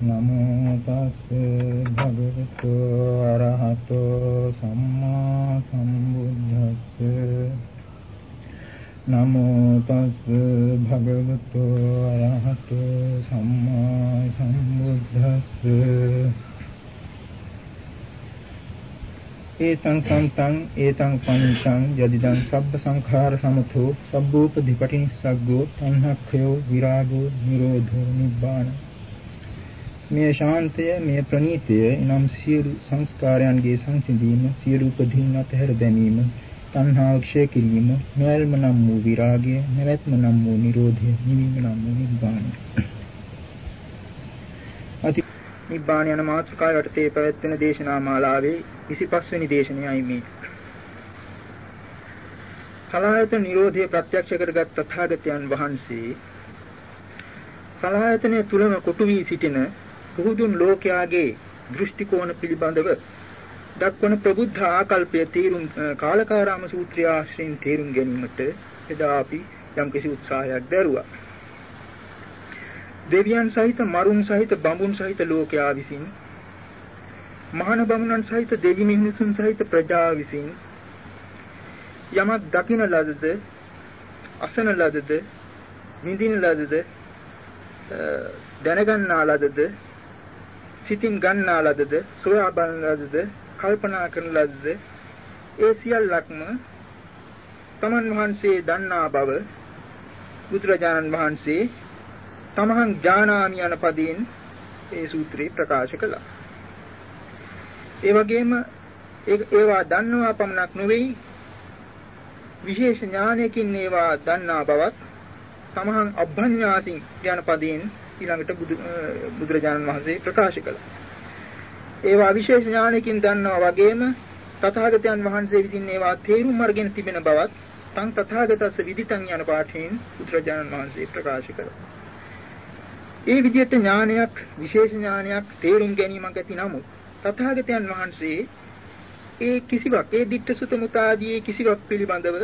නමෝ තස් භගවතු අරහතෝ සම්මා සම්බුද්දස්ස. නමෝ තස් භගවතු අරහතෝ සම්මා සම්බුද්දස්ස. ඒතං සම්තං ඒතං පඤ්චං යදිදං සබ්බ සංඛාර සමතෝ සබ්බූපදීපටිනිස්සග්ගෝ තණ්හක්ඛයෝ විරාගෝ නිරෝධෝ නිබ්බාන. මේ ශාන්තය මේ ප්‍රණීතය එනම් සියලු සංස්කාරයන්ගේ සංසිඳීම සියලු උපදීන් අතහැර දැමීම තණ්හාව ක්ෂය කිරීම නොයල්ම නම් වූ විරාගය නැවැත්ම නම් වූ නිරෝධය නිවීම නම් වූ නිබ්බානය අති නිබ්බාන යන මාතෘකාව යටතේ පැවැත්වෙන දේශනා මාලාවේ 25 වෙනි දේශනයයි මේ. සලආයතන නිරෝධය ප්‍රත්‍යක්ෂ කරගත් තථාගතයන් වහන්සේ සලආයතනය තුලම කොටු වී සිටින පුහුදුන් ලෝකයාගේ දෘෂ්ටි කෝණ පිළිබඳව දක්වන ප්‍රබුද්ධ ආකල්පය තීරුම් කාලකාරාම සූත්‍රය ආශ්‍රයෙන් තේරුම් ගැනීමට එදා අපි යම්කිසි උත්සාහයක් දැරුවා. දෙවියන් සහිත මරුන් සහිත බඹුන් සහිත ලෝකයා විසින් මහාන බමුණන් සහිත දෙවි මිනිසුන් සහිත ප්‍රජාව විසින් යමක් දකින ලදද අසන ලදද විඳින ලදද දැනගන්නා ලදද සිතින් ගන්නා ලදද සොයා බලන ලදද කල්පනා කරන ලදද ඒ සියල්ලක්ම තමන් වහන්සේ දන්නා බව බුදුරජාණන් වහන්සේ තමහන් ඥානාමි යන පදයෙන් ඒ සූත්‍රේ ප්‍රකාශ කළා. ඒ වගේම ඒවා දන්නවා පමණක් නෙවෙයි විශේෂ ඥානයකින් ඒවා දන්නා බවත් තමහන් අභ්ඥාසින් යන පදයෙන් ඊළඟට බුදුරජාණන් වහන්සේ ප්‍රකාශ කළා. ඒවා විශේෂ ඥානකින් දන්නවා වගේම තථාගතයන් වහන්සේ විසින් ඒවා තේරුම් අරගෙන තිබෙන බවත් තං තථාගතස්ස විදිතං යන පාඨයෙන් බුදුරජාණන් වහන්සේ ප්‍රකාශ කළා. ඒ විදිහට ඥානයක් විශේෂ ඥානයක් තේරුම් ගැනීමක් ඇති නමුත් තථාගතයන් වහන්සේ ඒ කිසිවක් ඒ ditta sutta mutaදී කිසිවක් පිළිබඳව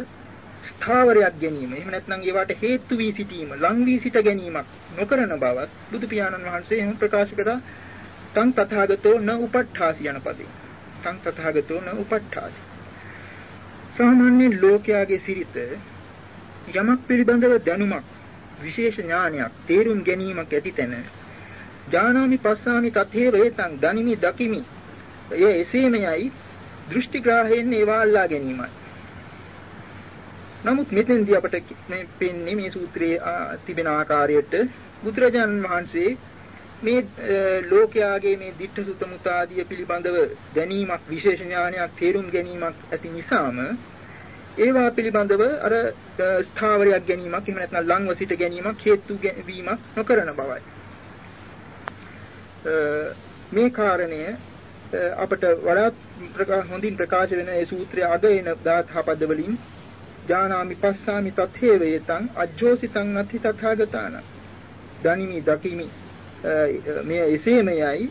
ස්ථාවරයක් ගැනීම එහෙම නැත්නම් ඒවට හේතු වී සිටීම ලං වී සිට ගැනීමක් නොකරන බවත් බුදු පියාණන් වහන්සේ එහෙම ප්‍රකාශ කළා. තං තථාගතෝ න උපට්ඨාසි යන පදේ. තං තථාගතෝ න උපට්ඨාසි සාමාන්‍ය ලෝකයාගේ සිරිත යමක් පිළිබඳව දැනුමක් විශේෂ ඥානයක් තේරුම් ගැනීමක් ඇති තැන ඥානාමි පස්සාමි තතේ වේතං දනිමි දකිමි. එය එසේමයයි දෘෂ්ටිග්‍රාහයෙන් ඒවා අල්ලා ගැනීමයි. නමුත් මෙතෙන්දී අපට මේ පෙන්නේ මේ සූත්‍රයේ තිබෙන ආකාරයට බුදුරජාණන් වහන්සේ මේ ලෝකයාගේ මේ ditta sutta mutaadiය පිළිබඳව දැනීමක් විශේෂ ඥානයක් තේරුම් ගැනීමක් ඇති නිසාම ඒවා පිළිබඳව අර ස්ථාවරයක් ගැනීමක් එහෙම නැත්නම් ලංව සිට ගැනීමක් හේතු වීමක් නොකරන බවයි. මේ කාරණය අපට වඩාත් හොඳින් ප්‍රකාශ වෙන ඒ සූත්‍රයේ අග එන 17 පද වලින් ඥානාමි පස්සාමි තතේ වේතං අජ්ජෝසිතං නති තථාගතාන දනිමි දකිමි මේ එසේමයයි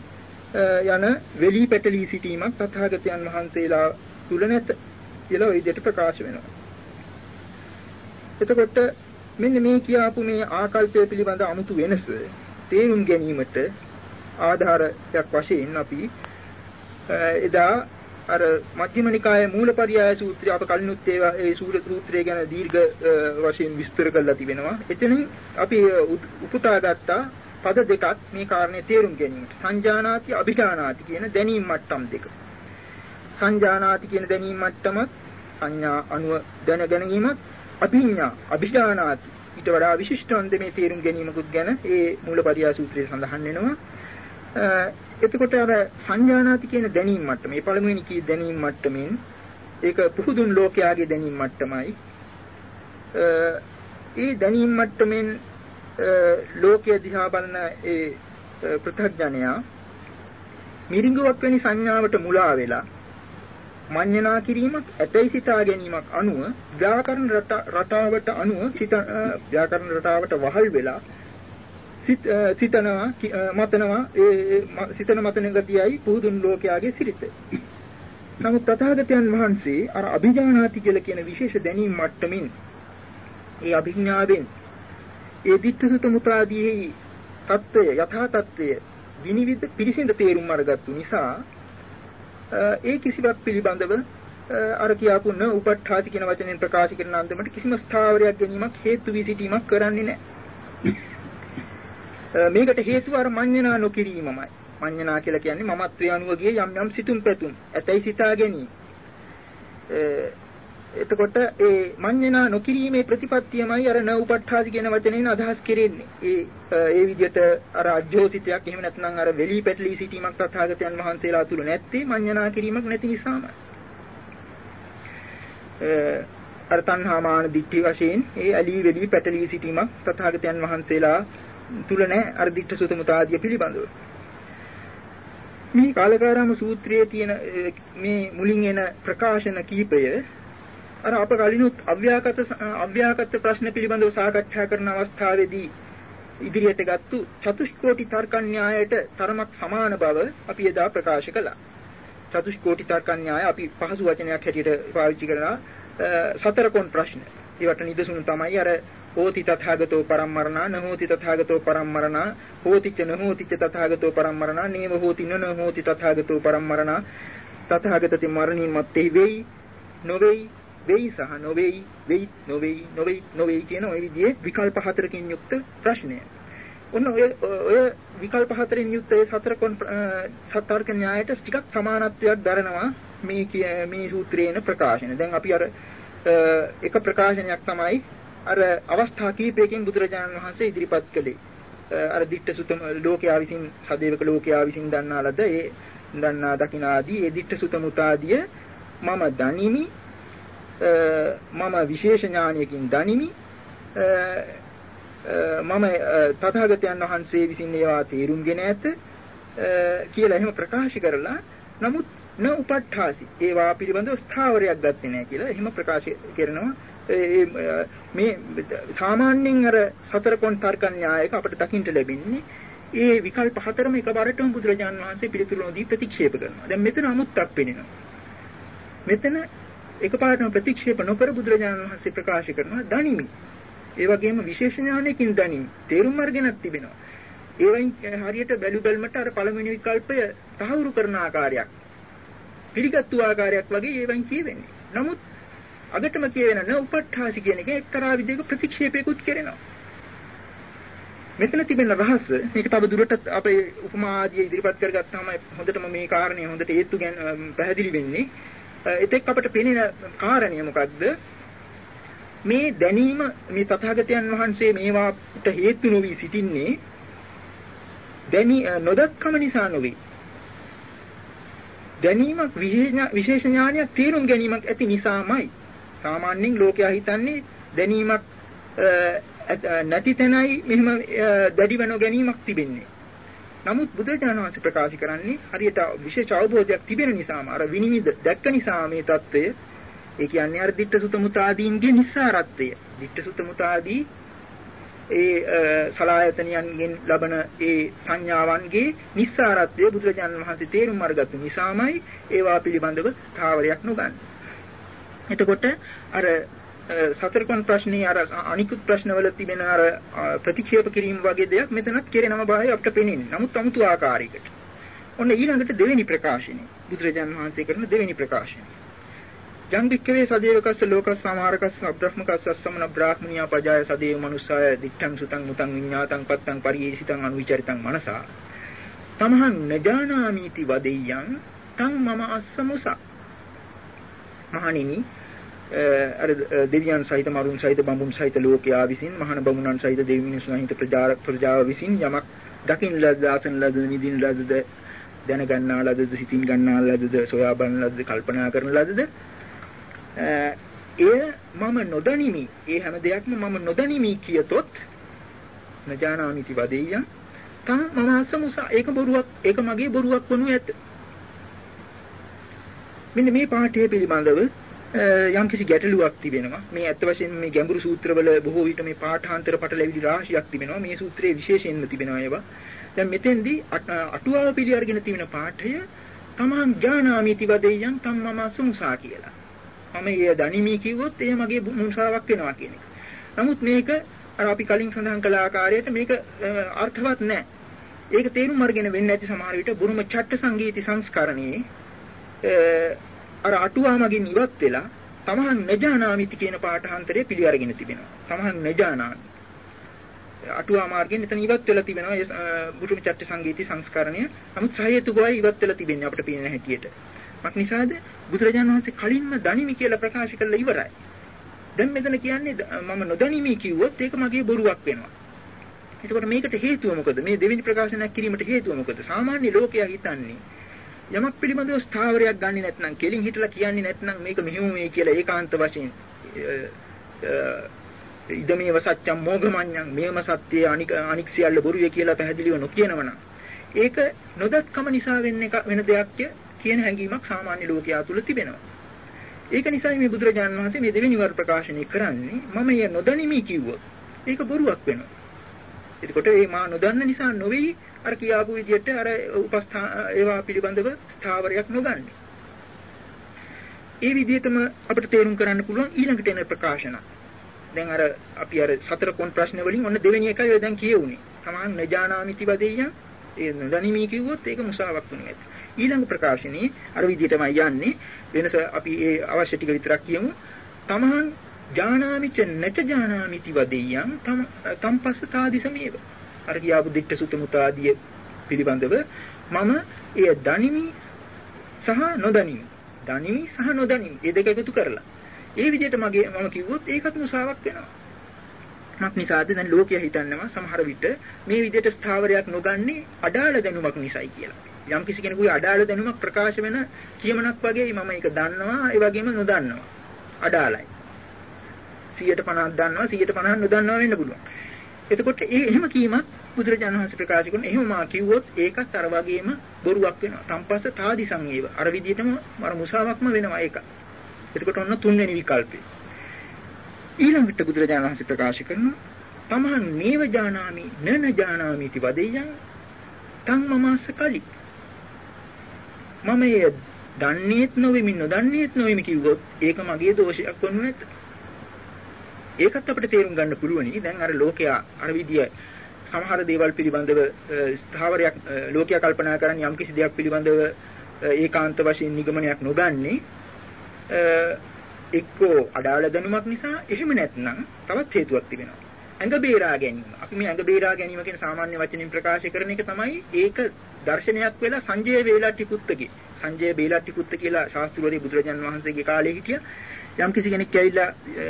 යන වෙලී පැටලී සිටීමක් තථාගතයන් වහන්සේලා තුල නැත කියලා ওই දෙයට ප්‍රකාශ වෙනවා. එතකොට මෙන්න මේ කියාපු මේ ආකල්පය පිළිබඳ අමුතු වෙනස තේරුම් ගැනීමට ආධාරයක් වශයෙන් අපි එදා අර මධ්‍යම නිකායේ මූලපරියාය සූත්‍රය අප කලිනුත් ඒවා ඒ සූත්‍රය ගැන දීර්ඝ වශයෙන් විස්තර කරලා තිබෙනවා. එතනින් අපි උපුටා ගත්තා පද දෙකක් මේ කාරණේ තේරුම් ගැනීමට. සංජානාති අභිජානාති කියන දැනීම් මට්ටම් දෙක. සංජානාති කියන දැනීම් මට්ටම සංඥා අනුව දැන ගැනීමත් අභිඥා අභිජානාති ඊට වඩා විශිෂ්ටවන්ත මේ තේරුම් ගැනීමකුත් ගැන ඒ මූලපරියාය සූත්‍රයේ සඳහන් වෙනවා. එතකොට අර සංඥානාති කියන දැනීම් මට්ටම මේ පළමුවෙනි කී දැනීම් මට්ටමින් ඒක පුහුදුන් ලෝකයාගේ දැනීම් මට්ටමයි. ඒ දැනීම් මට්ටමින් ලෝකයේ දිහා බලන ඒ පෘථග්ජනයා මිරිඟුවක් වැනි සංඥාවට මුලා වෙලා මඤ්ඤණා කිරීමක් ඇතයි සිතා ගැනීමක් අනුව ව්‍යාකරණ රටාවට අනුව සිත ව්‍යාකරණ රටාවට වහල් වෙලා සිතනවා මතනවා ඒ සිතන මතන ගතියයි පුදුන් ලෝකයාගේ සිරිත. නමුත් තථාගතයන් වහන්සේ අර අභිඥානාති කියලා කියන විශේෂ දැනීම් මට්ටමින් ඒ අභිඥාවෙන් ඒ ditthසුත මුත්‍රාදීහි தত্ত্বය යථා தত্ত্বය විනිවිද පිළිසිඳ තේරුම් අරගත්තු නිසා ඒ කිසිවක් පිළිබඳව අර කියාපු න උපට්ඨාති කියන වචනෙන් ප්‍රකාශ කරන අන්දමට කිසිම ස්ථාවරයක් ගැනීමක් හේතු වී සිටීමක් කරන්නේ නැහැ. මේකට හේතුව අර මඤ්ඤණා නොකිරීමමයි. මඤ්ඤණා කියලා කියන්නේ මමත්වයේ අනුව ගිය යම් යම් සිතුම් පැතුම්. ඇතයි සිතා ගැනීම. එතකොට ඒ මඤ්ඤණා නොකිරීමේ ප්‍රතිපත්තියමයි අර න උපට්ඨාදි කියන වචනයෙන් අදහස් කෙරෙන්නේ. ඒ ඒ විදිහට අර අජෝසිතයක් එහෙම නැත්නම් අර වෙලී පැටලී සිටීමක් තථාගතයන් වහන්සේලා තුල නැත්තේ මඤ්ඤණා කිරීමක් නැති නිසාමයි. අර තණ්හා මාන දිට්ඨි වශයෙන් ඒ ඇලී වෙලී පැටලී සිටීමක් තථාගතයන් වහන්සේලා තුල නැහැ අර දිට්ඨ සුතමුතාදිය පිළිබඳව. මේ කාලකාරාම සූත්‍රයේ තියෙන මේ මුලින් එන ප්‍රකාශන කීපය අර අප කලිනුත් අව්‍යාකත අව්‍යාකත ප්‍රශ්න පිළිබඳව සාකච්ඡා කරන අවස්ථාවේදී ඉදිරියට ගත්තු චතුෂ්කෝටි තර්කඥායට තරමක් සමාන බව අපි එදා ප්‍රකාශ කළා. චතුෂ්කෝටි තර්කඥාය අපි පහසු වචනයක් හැටියට පාවිච්චි කරනවා සතර කොන් ප්‍රශ්න. ඒවට නිදසුණු තමයි අර හෝති තථාගතෝ පරම්මරණා නහෝති තථාගතෝ පරම්මරණා හෝතිච නහෝතිච තථාගතෝ පරම්මරණා නේව හෝති නන හෝති තථාගතෝ පරම්මරණා තථාගතති මරණින් මත්තේ වෙයි නොවේයි වෙයි සහ නොවේයි වෙයි නොවේයි නොවේයි නොවේයි කියන ওই විදිහේ විකල්ප හතරකින් යුක්ත ප්‍රශ්නය. ඔන්න ඔය ඔය විකල්ප හතරෙන් යුක්ත ඒ සතර කොන් සතර්ක න්‍යායට ටිකක් සමානත්වයක් දරනවා මේ මේ සූත්‍රයේන ප්‍රකාශන. දැන් අපි අර එක ප්‍රකාශනයක් තමයි අර අවස්ථා කීපයකින් බුදුරජාණන් වහන්සේ ඉදිරිපත් කළේ. අර දිට්ඨ සුතම ලෝකයා විසින් සදේවක ලෝකයා විසින් දන්නා ලද ඒ දන්නා දකිනාදී ඒ දිට්ඨ සුතමුතාදිය මම දනිමි. මම විශේෂ ඥානයකින් දනිමි. මම තථාගතයන් වහන්සේ විසින් ඒවා තේරුම්ගෙන ඇත. කියලා එහෙම ප්‍රකාශ කරලා නමුත් න උපට්ඨාසි. ඒවා පිළිබඳව ස්ථාවරයක් ගත්තේ නැහැ කියලා එහෙම ප්‍රකාශ කරනවා. මේ සාමාන්‍යයෙන් අර සතර කොන් තර්ක න්‍යායක අපිට දකින්න ලැබෙන්නේ ඒ විකල්ප හතරම එකවරටම බුදුරජාන් වහන්සේ පිළිතුරු නොදී ප්‍රතික්ෂේප කරනවා. දැන් මෙතන අමුත්තක් පෙනෙනවා. මෙතන එකපාරටම ප්‍රතික්ෂේප නොකර බුදුරජාණන් වහන්සේ ප්‍රකාශ කරනවා දනිමි. ඒ වගේම විශේෂ ඥානයකින් දනිමි. තේරුම් අරගෙනත් තිබෙනවා. ඒවයින් හරියට බැලු බැලමට අර පළවෙනි විකල්පය තහවුරු කරන ආකාරයක් පිළිගත්තු ආකාරයක් වගේ ඒවයින් කියවෙන්නේ. නමුත් අගටම කියවෙන න උපට්ඨාසි කියන එක එක්තරා විදිහක ප්‍රතික්ෂේපයකුත් කරනවා. මෙතන තිබෙන රහස මේක තව දුරටත් අපේ උපමා ආදී ඉදිරිපත් කරගත්තාම හොඳටම මේ කාරණේ හොඳට හේතු ගැන පැහැදිලි වෙන්නේ. එතෙක් අපට පෙනෙන කාරණය මොකක්ද? මේ දැනීම මේ තථාගතයන් වහන්සේ මේවාට හේතු නොවි සිටින්නේ දැනි නොදක්කම නිසා නොවේ. දැනීමක් විශේෂ ඥානයක් තේරුම් ගැනීමක් ඇති නිසාමයි. සාමාන්‍යයෙන් ලෝකයා හිතන්නේ දැනීමක් නැති තැනයි මෙහෙම දැඩිවන ගැනීමක් තිබෙන්නේ. නමුත් බුදුරජාණන් වහන්සේ ප්‍රකාශ කරන්නේ හරියට විශේෂ අවබෝධයක් තිබෙන නිසාම අර විනිවිද දැක්ක නිසා මේ தত্ত্বය ඒ කියන්නේ අර ditta sutta mutadīnගේ nissarattvය ditta sutta mutadī ඒ සලායතනියන්ගෙන් ලබන ඒ සංඥාවන්ගේ nissarattvය බුදුරජාණන් වහන්සේ තේරුම් අරගත්තු නිසාමයි ඒවා පිළිබඳව තාවරයක් නොගන්නේ. එතකොට අර සතරකොන් ප්‍රශ්නේ අර අනිකුත් ප්‍රශ්නවල තිබෙන අර ප්‍රතික්ෂේප කිරීම වගේ දෙයක් මෙතනත් කෙරෙනම බාහිර අපිට පේන්නේ. නමුත් 아무තු ආකාරයකට. ඔන්න ඊළඟට දෙවෙනි ප්‍රකාශනය. බුදුරජාන් වහන්සේ කරන දෙවෙනි ප්‍රකාශනය. ජම්බික්කවේ සදේවකස්ස ලෝකස් සමාරකස්ස අබ්‍රහ්මකස්ස සම්මන බ්‍රාහ්මනියා පජාය සදේව මනුස්සාය දිත්තං සුතං මුතං විඤ්ඤාතං පත්තං පරියේසිතං අනුවිචරිතං මනසා තමහං නජානාමීති වදෙය්‍යං තං මම අස්සමුසා මහණෙනි අර දෙවියන් සහිත මරුන් සහිත බඹුන් සහිත ලෝකයා විසින් මහාන බමුණන් සහිත දෙවි මිනිසුන් සහිත ප්‍රජා ප්‍රජාව විසින් යමක් දකින් ලද ආසන ලද නිදින් ලදද දැන ගන්නා ලදද සිතින් ගන්නා ලදද සොයා බලන ලදද කල්පනා කරන ලදද එය මම නොදනිමි. ඒ හැම දෙයක්ම මම නොදනිමි කියතොත් නජානාමිති වදෙය්‍යං. තා මම අසමුසා. ඒක බොරුවක් ඒක මගේ බොරුවක් වනු ඇත. මෙන්න මේ පාඨය පිළිබඳව යම්කිසි ගැටලුවක් තිබෙනවා. මේ ඇත්ත වශයෙන්ම මේ ගැඹුරු සූත්‍රවල බොහෝ විට මේ පාඨාන්තර පටලැවිලි රාශියක් තිබෙනවා. මේ සූත්‍රයේ විශේෂයෙන්ම තිබෙනවා ඒවා. දැන් මෙතෙන්දී අටුවාව පිළි අරගෙන තිබෙන පාඨය තමන් ඥානාමිති වදෙයන් තම් මම සුමුසා කියලා. මම ඊය දනිමි කිව්වොත් එය මගේ මුසාවක් වෙනවා කියන එක. නමුත් මේක අර අපි කලින් සඳහන් කළ ආකාරයට මේක අර්ථවත් නැහැ. ඒක තේරුම් අරගෙන වෙන්නේ නැති සමහර විට බුරුම චට්ට සංගීති සංස්කරණයේ අර අටුවා මගින් ඉවත් වෙලා තමහන් නජානාමිති කියන පාඨාන්තරය පිළි අරගෙන තිබෙනවා. තමහන් නජානාමි. අටුවා මාර්ගයෙන් එතන ඉවත් වෙලා තිබෙනවා බුරුම චට්ට සංගීති සංස්කරණය. නමුත් සහේතුකවයි ඉවත් වෙලා තිබෙන්නේ අපිට පේන හැටියට. මක් නිසාද බුදුරජාණන් වහන්සේ කලින්ම දනිමි කියලා ප්‍රකාශ කළා ඉවරයි. දැන් මෙතන කියන්නේ මම නොදනිමි කිව්වොත් ඒක මගේ බොරුවක් වෙනවා. එතකොට මේකට හේතුව මොකද? මේ දෙවෙනි ප්‍රකාශනයක් කිරීමට හේතුව මොකද? සාමාන්‍ය ලෝකයා හිතන්නේ යමක් පිළිබඳව ස්ථාවරයක් ගන්නේ නැත්නම් කෙලින් හිටලා කියන්නේ නැත්නම් මේක මෙහෙම මේ කියලා ඒකාන්ත වශයෙන් ඉදමේව සත්‍යම් මොගමඤ්ඤං මේම සත්‍යය අනික අනික් සියල්ල බොරුවේ කියලා පැහැදිලිව නොකියනවනම් ඒක නොදත්කම නිසා වෙන්නේ වෙන දෙයක් කියන හැඟීමක් සාමාන්‍ය ලෝකයා තුල තිබෙනවා. ඒක නිසා මේ බුදුරජාණන් වහන්සේ මේ දෙවෙනි වර ප්‍රකාශනය කරන්නේ මම ය නොදනිමි කිව්වොත් ඒක බොරුවක් වෙනවා. එතකොට මේ මා නොදන්න නිසා නොවේයි අර කියාපු විදිහට අර උපස්ථා ඒවා පිළිබඳව ස්ථාවරයක් නොගන්නේ. ඒ විදිහටම අපිට තේරුම් කරන්න පුළුවන් ඊළඟට එන ප්‍රකාශන. දැන් අර අපි අර සතර කොන් ප්‍රශ්න වලින් ඔන්න දෙවෙනි එකයි ඔය දැන් කියවුනේ. තමන් නජානාමිති වදෙය්‍යං ඒ නොදනිමි කිව්වොත් ඒක මුසාවක් වෙනවා. ඊළඟ ප්‍රකාශනයේ අර විදිහටමයි යන්නේ. වෙනස අපි ඒ අවශ්‍ය ටික විතරක් කියමු. තමන් ජානාමිච නච ජානාමිති වදෙය්‍යං තම් තම්පස්ස තාදිසමේව අර කියාපු දිට්ඨ සුත මුතාදිය පිළිබඳව මම එය දනිමි සහ නොදනිමි. දනිමි සහ නොදනිමි. මේ දෙක එකතු කරලා. ඒ විදිහට මගේ මම කිව්වොත් ඒකත් මුසාවක් වෙනවා. මක් නිසාද දැන් ලෝකයා හිතන්නවා සමහර විට මේ විදිහට ස්ථාවරයක් නොගන්නේ අඩාල දැනුමක් නිසායි කියලා. යම් කිසි කෙනෙකුගේ අඩාල දැනුමක් ප්‍රකාශ වෙන කියමනක් වගේ මම ඒක දන්නවා ඒ වගේම නොදන්නවා. අඩාලයි. 150ක් දන්නවා 150ක් නොදන්නවා වෙන්න පුළුවන්. එතකොට ඒ එහෙම කීමක් බුදුරජාණන් වහන්සේ ප්‍රකාශ කරන එහෙම මා කිව්වොත් ඒකත් අර වගේම බොරුවක් වෙනවා. තම්පස්ස තාදි සංවේව. අර විදිහටම අර මුසාවක්ම වෙනවා ඒක. එතකොට ඔන්න තුන්වෙනි විකල්පේ. ඊළඟට බුදුරජාණන් වහන්සේ ප්‍රකාශ කරනවා තමහන් නේව ජානාමි නන ජානාමි इति වදෙයං තං මමස්ස කලි. මම ඒ දන්නේත් නොවෙමි නොදන්නේත් නොවෙමි කිව්වොත් ඒක මගේ දෝෂයක් වුණු නැත. ඒකත් අපිට තේරුම් ගන්න පුළුවනි. දැන් අර ලෝකයා අර විදිය සමහර දේවල් පිළිබඳව ස්ථාවරයක් ලෝකයා කල්පනා කරන්නේ යම් කිසි දෙයක් පිළිබඳව ඒකාන්ත වශයෙන් නිගමනයක් නොගන්නේ එක්කෝ අඩාල දැනුමක් නිසා එහෙම නැත්නම් තවත් හේතුවක් තිබෙනවා. ඇඟ බේරා ගැනීම. අපි මේ ඇඟ බේරා ගැනීම කියන සාමාන්‍ය වචනින් ප්‍රකාශ කරන එක තමයි ඒක දර්ශනයක් වෙලා සංජය වේලට්ටි පුත්තගේ. සංජය වේලට්ටි පුත්ත කියලා ශාස්ත්‍රවේදී බුදුරජාන් වහන්සේගේ කාලේ හිටියා. යම් කිසි කෙනෙක් ඇවිල්ලා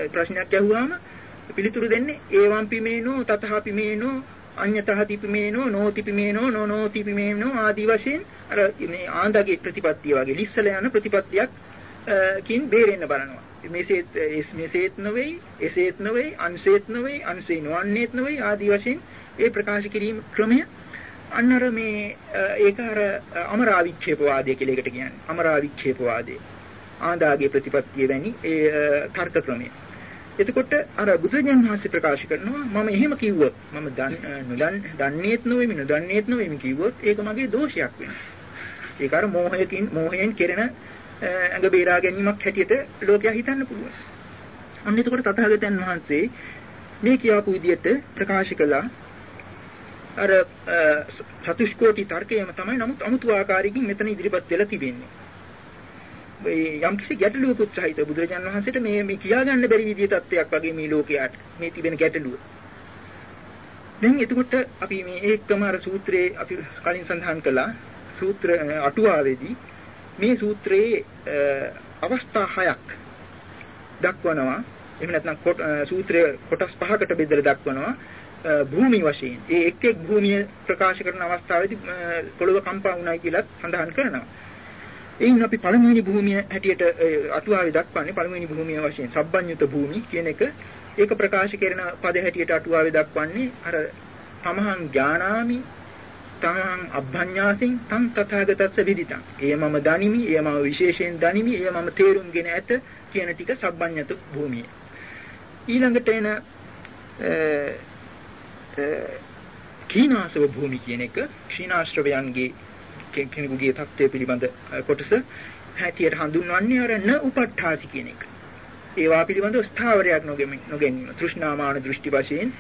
ප්‍රශ්නයක් අහුවාම පිළිතුරු දෙන්නේ ඒවම් පිමේනෝ තතහ පිමේනෝ අඤ්‍යතහ තිපිමේනෝ නෝතිපිමේනෝ නොනෝතිපිමේනෝ ආදී වශයෙන් අර මේ ආන්දගේ ප්‍රතිපත්තිය වගේ ලිස්සල යන ප්‍රතිපත්තියක් කින් බේරෙන්න බලනවා. මේසෙත් මේසෙත් නොවේයි, එසෙත් නොවේයි, අන්සෙත් නොවේයි, අන්සේ නොවන්නේත් නොවේයි ආදී වශයෙන් ඒ ප්‍රකාශ කිරීම ක්‍රමය අන්න අර මේ ඒක අර අමරාවික්ෂේපවාදය කියලා එකට කියන්නේ. අමරාවික්ෂේපවාදය. ආන්දාගේ ප්‍රතිපත්තිය වැනි ඒ තර්ක ක්‍රමය. එතකොට අර බුදුජන් වහන්සේ ප්‍රකාශ කරනවා මම එහෙම කිව්වොත් මම දන්නේත් නොවෙමි නොදන්නේත් නොවෙමි කිව්වොත් ඒක මගේ දෝෂයක් වෙනවා. ඒක අර මෝහයෙන් මෝහයෙන් කෙරෙන ඇඟ බේරා ගැනීමක් හැටියට ලෝකයා හිතන්න පුළුවන්. අන්න එතකොට තථාගතයන් වහන්සේ මේ කියපු විදිහට ප්‍රකාශ කළා අර චතුෂ්කෝටි තර්කයම තමයි නමුත් අමුතු ආකාරයකින් මෙතන ඉදිරිපත් වෙලා තිබෙන්නේ. යම් කිසි ගැටලුවකුත් සහිත බුදුරජාණන් වහන්සේට මේ මේ කියාගන්න බැරි විදිහේ තත්ත්වයක් වගේ මේ ලෝකයට මේ තිබෙන ගැටලුව. දැන් එතකොට අපි මේ ඒකම අර සූත්‍රයේ අපි කලින් සඳහන් කළා සූත්‍ර අටුවාවේදී මේ සූත්‍රයේ අවස්ථා හයක් දක්වනවා. එහෙම නැත්නම් සූත්‍රයේ කොටස් පහකට බෙදලා දක්වනවා. භූමි වශයෙන් ඒ එක් එක් භූමිය ප්‍රකාශ කරන අවස්ථාවේදී පොළොව කම්පා වුණයි කියලා සඳහන් කරනවා. එයින් අපි පළමුවෙනි භූමිය හැටියට අටුවාවේ දක්වන්නේ පළමුවෙනි භූමිය වශයෙන් සබ්බඤ්ඤුත භූමි කියන එක ඒක ප්‍රකාශ කරන පද හැටියට අටුවාවේ දක්වන්නේ අර තමහං ඥානාමි තමහං අභ්ඤ්ඤාසින් තං තථාගතස්ස විදිතං. එය මම දනිමි, එය මම විශේෂයෙන් දනිමි, එය මම තේරුම්ගෙන ඇත කියන ටික සබ්බඤ්ඤත භූමිය. ඊළඟට එන කීනාසව භූමි කියන එක ක්ෂීනාශ්‍රවයන්ගේ කෙනෙකුගේ தත්ත්වය පිළිබඳ කොටස හැටියට හඳුන්වන්නේ අර න උපට්ඨාසි කියන එක. ඒවා පිළිබඳව ස්ථාවරයක් නොගෙමින් නොගැනීම. තෘෂ්ණාමාන දෘෂ්ටි වශයෙන්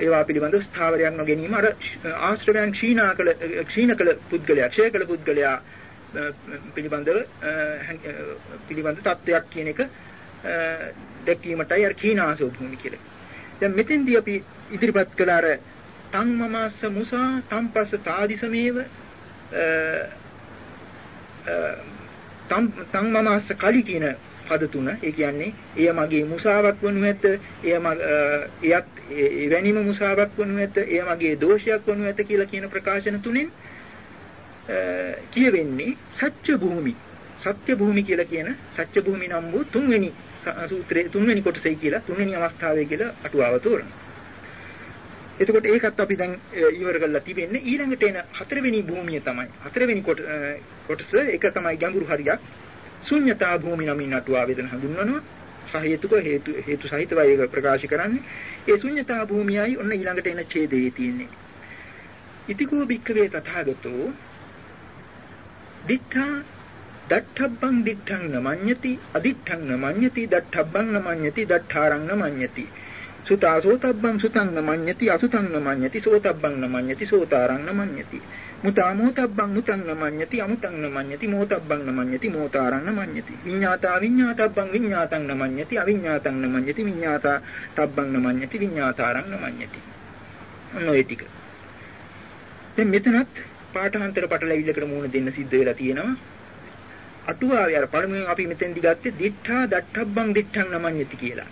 ඒවා පිළිබඳව ස්ථාවරයක් නොගැනීම අර ආශ්‍රවයන් ක්ෂීණා කළ ක්ෂීණ කළ පුද්ගලයා ක්ෂය කළ පුද්ගලයා පිළිබඳව පිළිබඳ තත්වයක් කියන එක දැක්වීමටයි අර කීනාසෝ භූමි කියලා. දැන් මෙතෙන්දී අපි ඉදිරිපත් කළ අර තං මමස්ස මුසා තම්පස්ස තාදිසමේව තම් තං මමස්ස කලි කියන පද තුන ඒ කියන්නේ එය මගේ මුසාවක් වනු ඇත එය එයත් එවැනිම මුසාවක් වනු ඇත එය මගේ දෝෂයක් වනු ඇත කියලා කියන ප්‍රකාශන තුනෙන් කියවෙන්නේ සත්‍ය භූමි සත්‍ය භූමි කියලා කියන සත්‍ය භූමි නම් වූ තුන්වෙනි සූත්‍රයේ තුන්වෙනි කොටසයි කියලා තුන්වෙනි අවස්ථාවේ කියලා අටුවාව තෝරනවා. එතකොට ඒකත් අපි දැන් ඉවර කරලා තිබෙන්නේ ඊළඟට එන හතරවෙනි භූමිය තමයි. හතරවෙනි කොටස ඒක තමයි ගැඹුරු හරියක්. ශුන්්‍යතා භූමි නමින් අටුවා වේදන හඳුන්වනවා. සහේතුක හේතු හේතු සහිතවයි ඒක ප්‍රකාශ කරන්නේ. ඒ ශුන්්‍යතා භූමියයි ඔන්න ඊළඟට එන ඡේදයේ තියෙන්නේ. ඉතිකෝ භික්ඛවේ තථාගතෝ දිඨා දට්ඨබ්බං දිඨං නමඤ්ඤති අදිඨං නමඤ්ඤති දට්ඨබ්බං නමඤ්ඤති දට්ඨාරං නමඤ්ඤති සුතාසෝතබ්බං සුතං නමඤ්ඤති අසුතං නමඤ්ඤති සෝතබ්බං නමඤ්ඤති සෝතාරං නමඤ්ඤති. මුතාමෝතබ්බං මුතං නමඤ්ඤති අමුතං නමඤ්ඤති මෝතබ්බං නමඤ්ඤති මෝතාරං නමඤ්ඤති. විඤ්ඤාතා විඤ්ඤාතබ්බං විඤ්ඤාතං නමඤ්ඤති අවිඤ්ඤාතං නමඤ්ඤති විඤ්ඤාතා තබ්බං නමඤ්ඤති විඤ්ඤාතාරං නමඤ්ඤති. ඔන්න ඔය ටික. දැන් මෙතනත් පාඨාන්තර පටලැවිල්ලකට මුහුණ දෙන්න සිද්ධ වෙලා තියෙනවා. අටුවාවේ අර පළමුවෙන් අපි මෙතෙන්දි ගත්තේ දිඨා දට්ඨබ්බං දිඨං නමඤ්ඤති කියලා.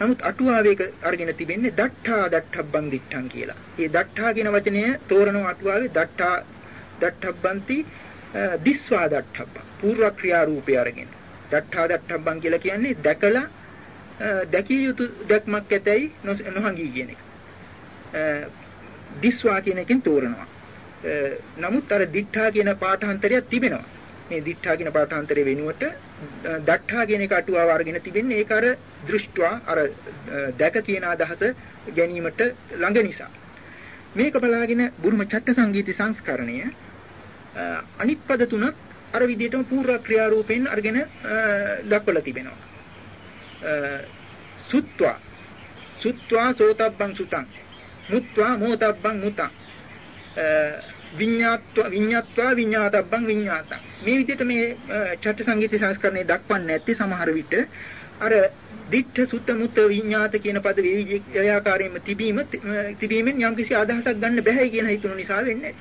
නමුත් අටුවාවේ අරගෙන තිබෙන්නේ දට්ඨා දට්ඨබ්බං දිඨං කියලා. මේ දට්ඨා කියන වචනය තෝරන අටුවාවේ දට්ඨා දට්ඨබ්බන්ති දිස්වා දට්ඨබ්බං පූර්ව ක්‍රියා රූපය අරගෙන. දට්ඨා දට්ඨබ්බං කියලා කියන්නේ දැකලා දැකිය යුතු දැක්මක් ඇතයි නොහඟී කියන එක. දිස්වා කියන එකෙන් තෝරනවා. නමුත් අර දිඨා කියන පාඨාන්තරයක් තිබෙනවා. මේ දිඨා කියන පාඨාන්තරය වෙනුවට දට්ඨා කියන එක අටුවාව අරගෙන තිබෙන්නේ ඒක අර දෘෂ්ටවා අර දැක කියන අදහස ගැනීමට ළඟ නිසා. මේක බලාගෙන බුරුම චත්ත සංගීති සංස්කරණය අනිත් පද තුනත් අර විදිහටම පූර්ව ක්‍රියා රූපෙන් අරගෙන දක්වලා තිබෙනවා. සුත්වා සුත්වා සෝතබ්බං සුතං මුත්වා මෝතබ්බං මුතං විඤ්ඤාත්ව විඤ්ඤාත්වා විඤ්ඤාතබ්බං විඤ්ඤාතං. මේ විදිහට මේ චත්ත සංගීත සංස්කරණය දක්වන්නේ නැති සමහර විට අර දිට්ඨ සුත්ත මුත්ත විඤ්ඤාත කියන පද වේයාකාරයෙන්ම තිබීම තිබීමෙන් යම්කිසි අදහසක් ගන්න බෑ කියන හිතුණු නිසා වෙන්නේ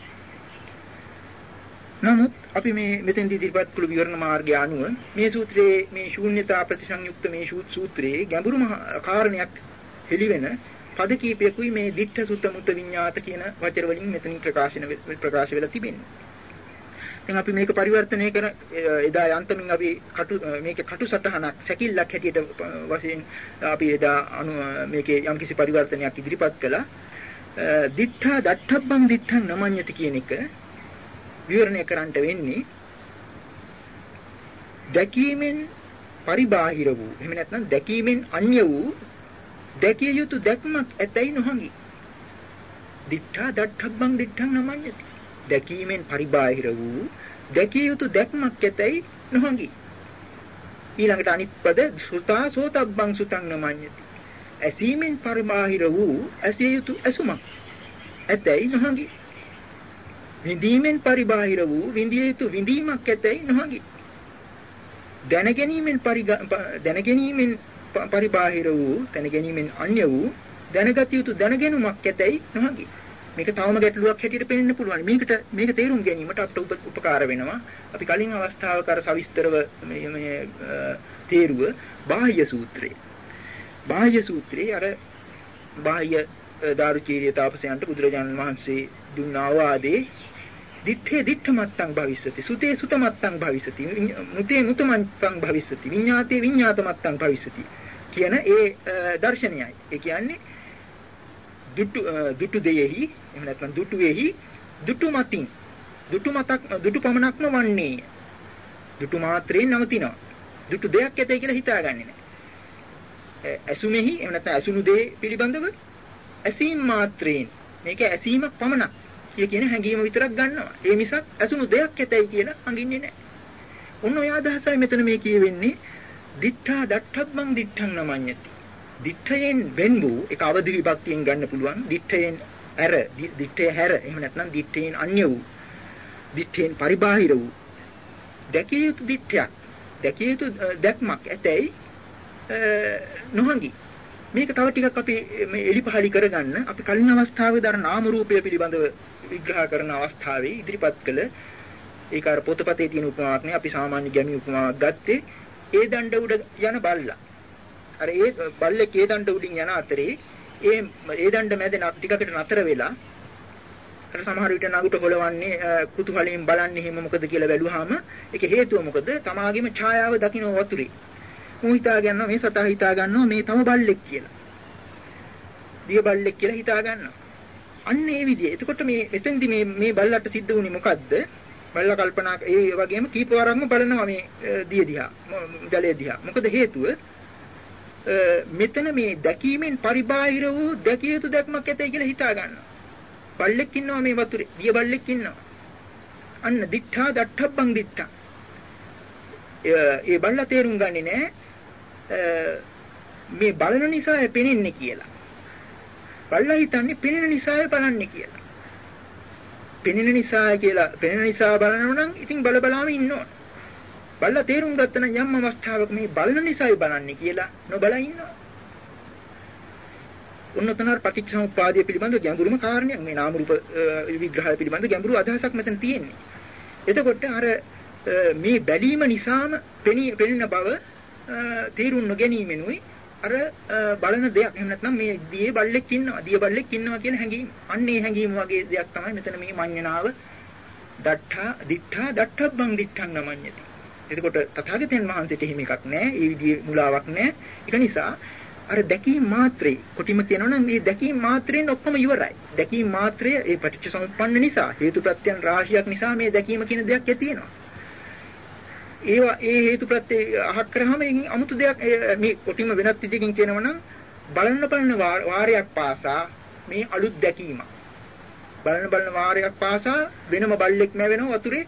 නමුත් අපි මේ මෙතෙන්දී ඉදිරිපත් කළ විවරණ මාර්ගය අනුව මේ සූත්‍රයේ මේ ශූන්‍යතා ප්‍රතිසංයුක්ත මේ සූත්‍රයේ ගැඹුරුම කාරණයක් හෙළිවෙන පද කීපයකුයි මේ ditta sutta mutta විඤ්ඤාත කියන වචන වලින් මෙතනින් ප්‍රකාශන ප්‍රකාශ වෙලා තිබෙන්නේ. දැන් අපි මේක පරිවර්තනය කර එදා යන්තමින් අපි කටු මේකේ කටු සටහනක් සැකිල්ලක් හැටියට වශයෙන් අපි එදා අනු මේකේ යම්කිසි පරිවර්තනයක් ඉදිරිපත් කළා. දිත්තා දත්තබ්බං දිත්තං නමඤ්ඤති කියන එක විවරණය කරන්නට වෙන්නේ දැකීමෙන් පරිබාහිර වූ එහෙම නැත්නම් දැකීමෙන් අන්‍ය වූ දැකිය යුතු දැක්මක් ඇතැයි නොහඟි. දිඨා දත්තබ්බං දිඨං නමඤ්ඤති. දැකීමෙන් පරිබාහිර වූ දැකිය යුතු දැක්මක් ඇතැයි නොහඟි. ඊළඟට අනිත් පද සුතා සෝතබ්බං සුතං නමඤ්ඤති. ඇසීමෙන් පරිබාහිර වූ ඇසිය යුතු ඇසුමක් ඇතැයි නොහඟි. විඳීමෙන් පරිබාහිර වූ විඳිය යුතු විඳීමක් ඇතැයි නොහඟි. දැනගැනීමෙන් දැනගැනීමෙන් පරිබාහිර වූ දැනගැනීමෙන් අන්‍ය වූ දැනගත යුතු දැනගැනුමක් ඇතැයි නොහඟි. මේක තවම ගැටලුවක් හැටියට පෙනෙන්න පුළුවන්. මේකට මේක තේරුම් ගැනීමට අපට උපකාර වෙනවා. අපි කලින් අවස්ථාවක අර සවිස්තරව මේ මේ තේරුව බාහ්‍ය සූත්‍රය. බාහ්‍ය සූත්‍රයේ අර බාහ්‍ය දාරුචීරිය තාපසයන්ට බුදුරජාණන් වහන්සේ දුන්න ආවාදේ දිත්තේ දිත්තමත්තං භවිස්සති සුතේ සුතමත්තං භවිස්සති මුතේ මුතමත්තං භවිස්සති විඤ්ඤාතේ විඤ්ඤාතමත්තං භවිස්සති කියන ඒ දර්ශනයයි. ඒ කියන්නේ දුටු දුටු දෙයෙහි එහෙම නැත්නම් දුටුෙහි දුටු මතින් දුටු මතක් දුටු පමණක්ම වන්නේ දුටු මාත්‍රයෙන් නවතිනවා. දුටු දෙයක් ඇතයි කියලා හිතාගන්නේ නැහැ. ඇසුමෙහි එහෙම නැත්නම් ඇසුණු දේ පිළිබඳව ඇසීම් මාත්‍රයෙන් මේක ඇසීමක් පමණක්. කිය කියන හැඟීම විතරක් ගන්නවා. ඒ මිසක් අසුණු දෙයක් ඇතයි කියලා හඟින්නේ නැහැ. ඔන්න ඔය අදහසයි මෙතන මේ කියවෙන්නේ දිඨා දට්ඨබ්බං දිඨං නමඤ්ඤති. දිත්තයෙන් වෙන් වූ එක අවදි විභක්තියෙන් ගන්න පුළුවන්. දිත්තයෙන් ඇර, දිත්තේ හැර, එහෙම නැත්නම් දිත්තයෙන් අන්‍ය වූ, දිත්තයෙන් පරිබාහිර වූ දැකිය යුතු දිත්තයක්, දැකිය යුතු දැක්මක් ඇතැයි නොහඟි. මේක තව ටිකක් අපි මේ එලිපහලි කරගන්න අපි කලින් අවස්ථාවේ දර නාම රූපය පිළිබඳව විග්‍රහ කරන අවස්ථාවේ ඉදිරිපත් කළ ඒක අර පොතපතේ තියෙන උපමාවක් නේ අපි සාමාන්‍ය ගැමි උපමාවක් ගත්තේ ඒ දණ්ඩ උඩ යන බල්ලා. අර ඒ බල්ලේ ඒ දණ්ඩ උඩින් යන අතරේ ඒ ඒ දණ්ඩ මැද ටිකකට නතර වෙලා අර සමහර විට නගුට හොලවන්නේ කුතුහලයෙන් බලන්නේ හිම මොකද කියලා බැලුවාම ඒක හේතුව මොකද? තමාගේම ඡායාව දකින්න වතුරේ. මෝ හිතා ගන්නවා මේ සතා හිතා ගන්නවා මේ තම බල්ලෙක් කියලා. දිය බල්ලෙක් කියලා හිතා ගන්නවා. අන්න ඒ විදිය. එතකොට මේ එතෙන්දි මේ මේ බල්ලට සිද්ධ වුණේ මොකද්ද? බල්ලා කල්පනා ඒ වගේම කීප වරක්ම බලනවා මේ දිය දිහා, ජලය දිහා. මොකද හේතුව මෙතන මේ දැකීමෙන් පරිබාහිර වූ දැකිය යුතු දැක්මක් ඇතයි කියලා හිතා ගන්නවා. බල්ලෙක් ඉන්නවා මේ වතුරේ. දිය බල්ලෙක් ඉන්නවා. අන්න දිඨා දට්ඨබ්බං දිඨා. ඒ බල්ලා තේරුම් ගන්නේ නැහැ මේ බලන නිසා පෙනෙන්නේ කියලා. බල්ලා හිතන්නේ පෙනෙන නිසා බලන්නේ කියලා. පෙනෙන නිසා කියලා පෙනෙන නිසා බලනවා නම් ඉතින් බල බලාම ඉන්නවා. බල්ලා තේරුම් ගත්ත නම් යම් අවස්ථාවක මේ බලන නිසායි බලන්නේ කියලා නොබලා ඉන්නවා. උන්නතනර පටිච්චසමුප්පාදය පිළිබඳ ගැඹුරුම කාරණයක් මේ නාම රූප විග්‍රහය පිළිබඳ ගැඹුරු අදහසක් මෙතන තියෙන්නේ. එතකොට අර මේ බැලීම නිසාම පෙනෙන බව තේරුම් නොගැනීමෙනුයි අර බලන දෙයක් එහෙම නැත්නම් මේ දියේ බල්ලෙක් ඉන්නවා දිය බල්ලෙක් ඉන්නවා කියන හැඟීම. අන්න ඒ හැඟීම වගේ දෙයක් තමයි මෙතන මේ මඤ්ඤණාව දට්ඨා දිඨා දට්ඨබ්බං දිඨං නමඤ්ඤති. එතකොට තථාගතයන් වහන්සේට එහෙම එකක් නැහැ. ඒ විදිහේ මුලාවක් නැහැ. ඒක නිසා අර දැකීම මාත්‍රේ කොටිම කියනවා නම් මේ දැකීම මාත්‍රයෙන් ඔක්කොම ඉවරයි. දැකීම මාත්‍රය ඒ පටිච්ච සමුප්පන්න නිසා හේතුප්‍රත්‍යයන් රාශියක් නිසා මේ දැකීම කියන දෙයක් ඇති වෙනවා. ඒවා ඒ හේතුප්‍රත්‍ය අහක් කරාම ඒකින් 아무තු දෙයක් මේ කොටිම වෙනත් විදිහකින් කියනවා නම් බලන්න බලන වාරයක් පාසා මේ අලුත් දැකීමක්. බලන බලන වාරයක් පාසා වෙනම බල්ලෙක් නැවෙනවා වතුරේ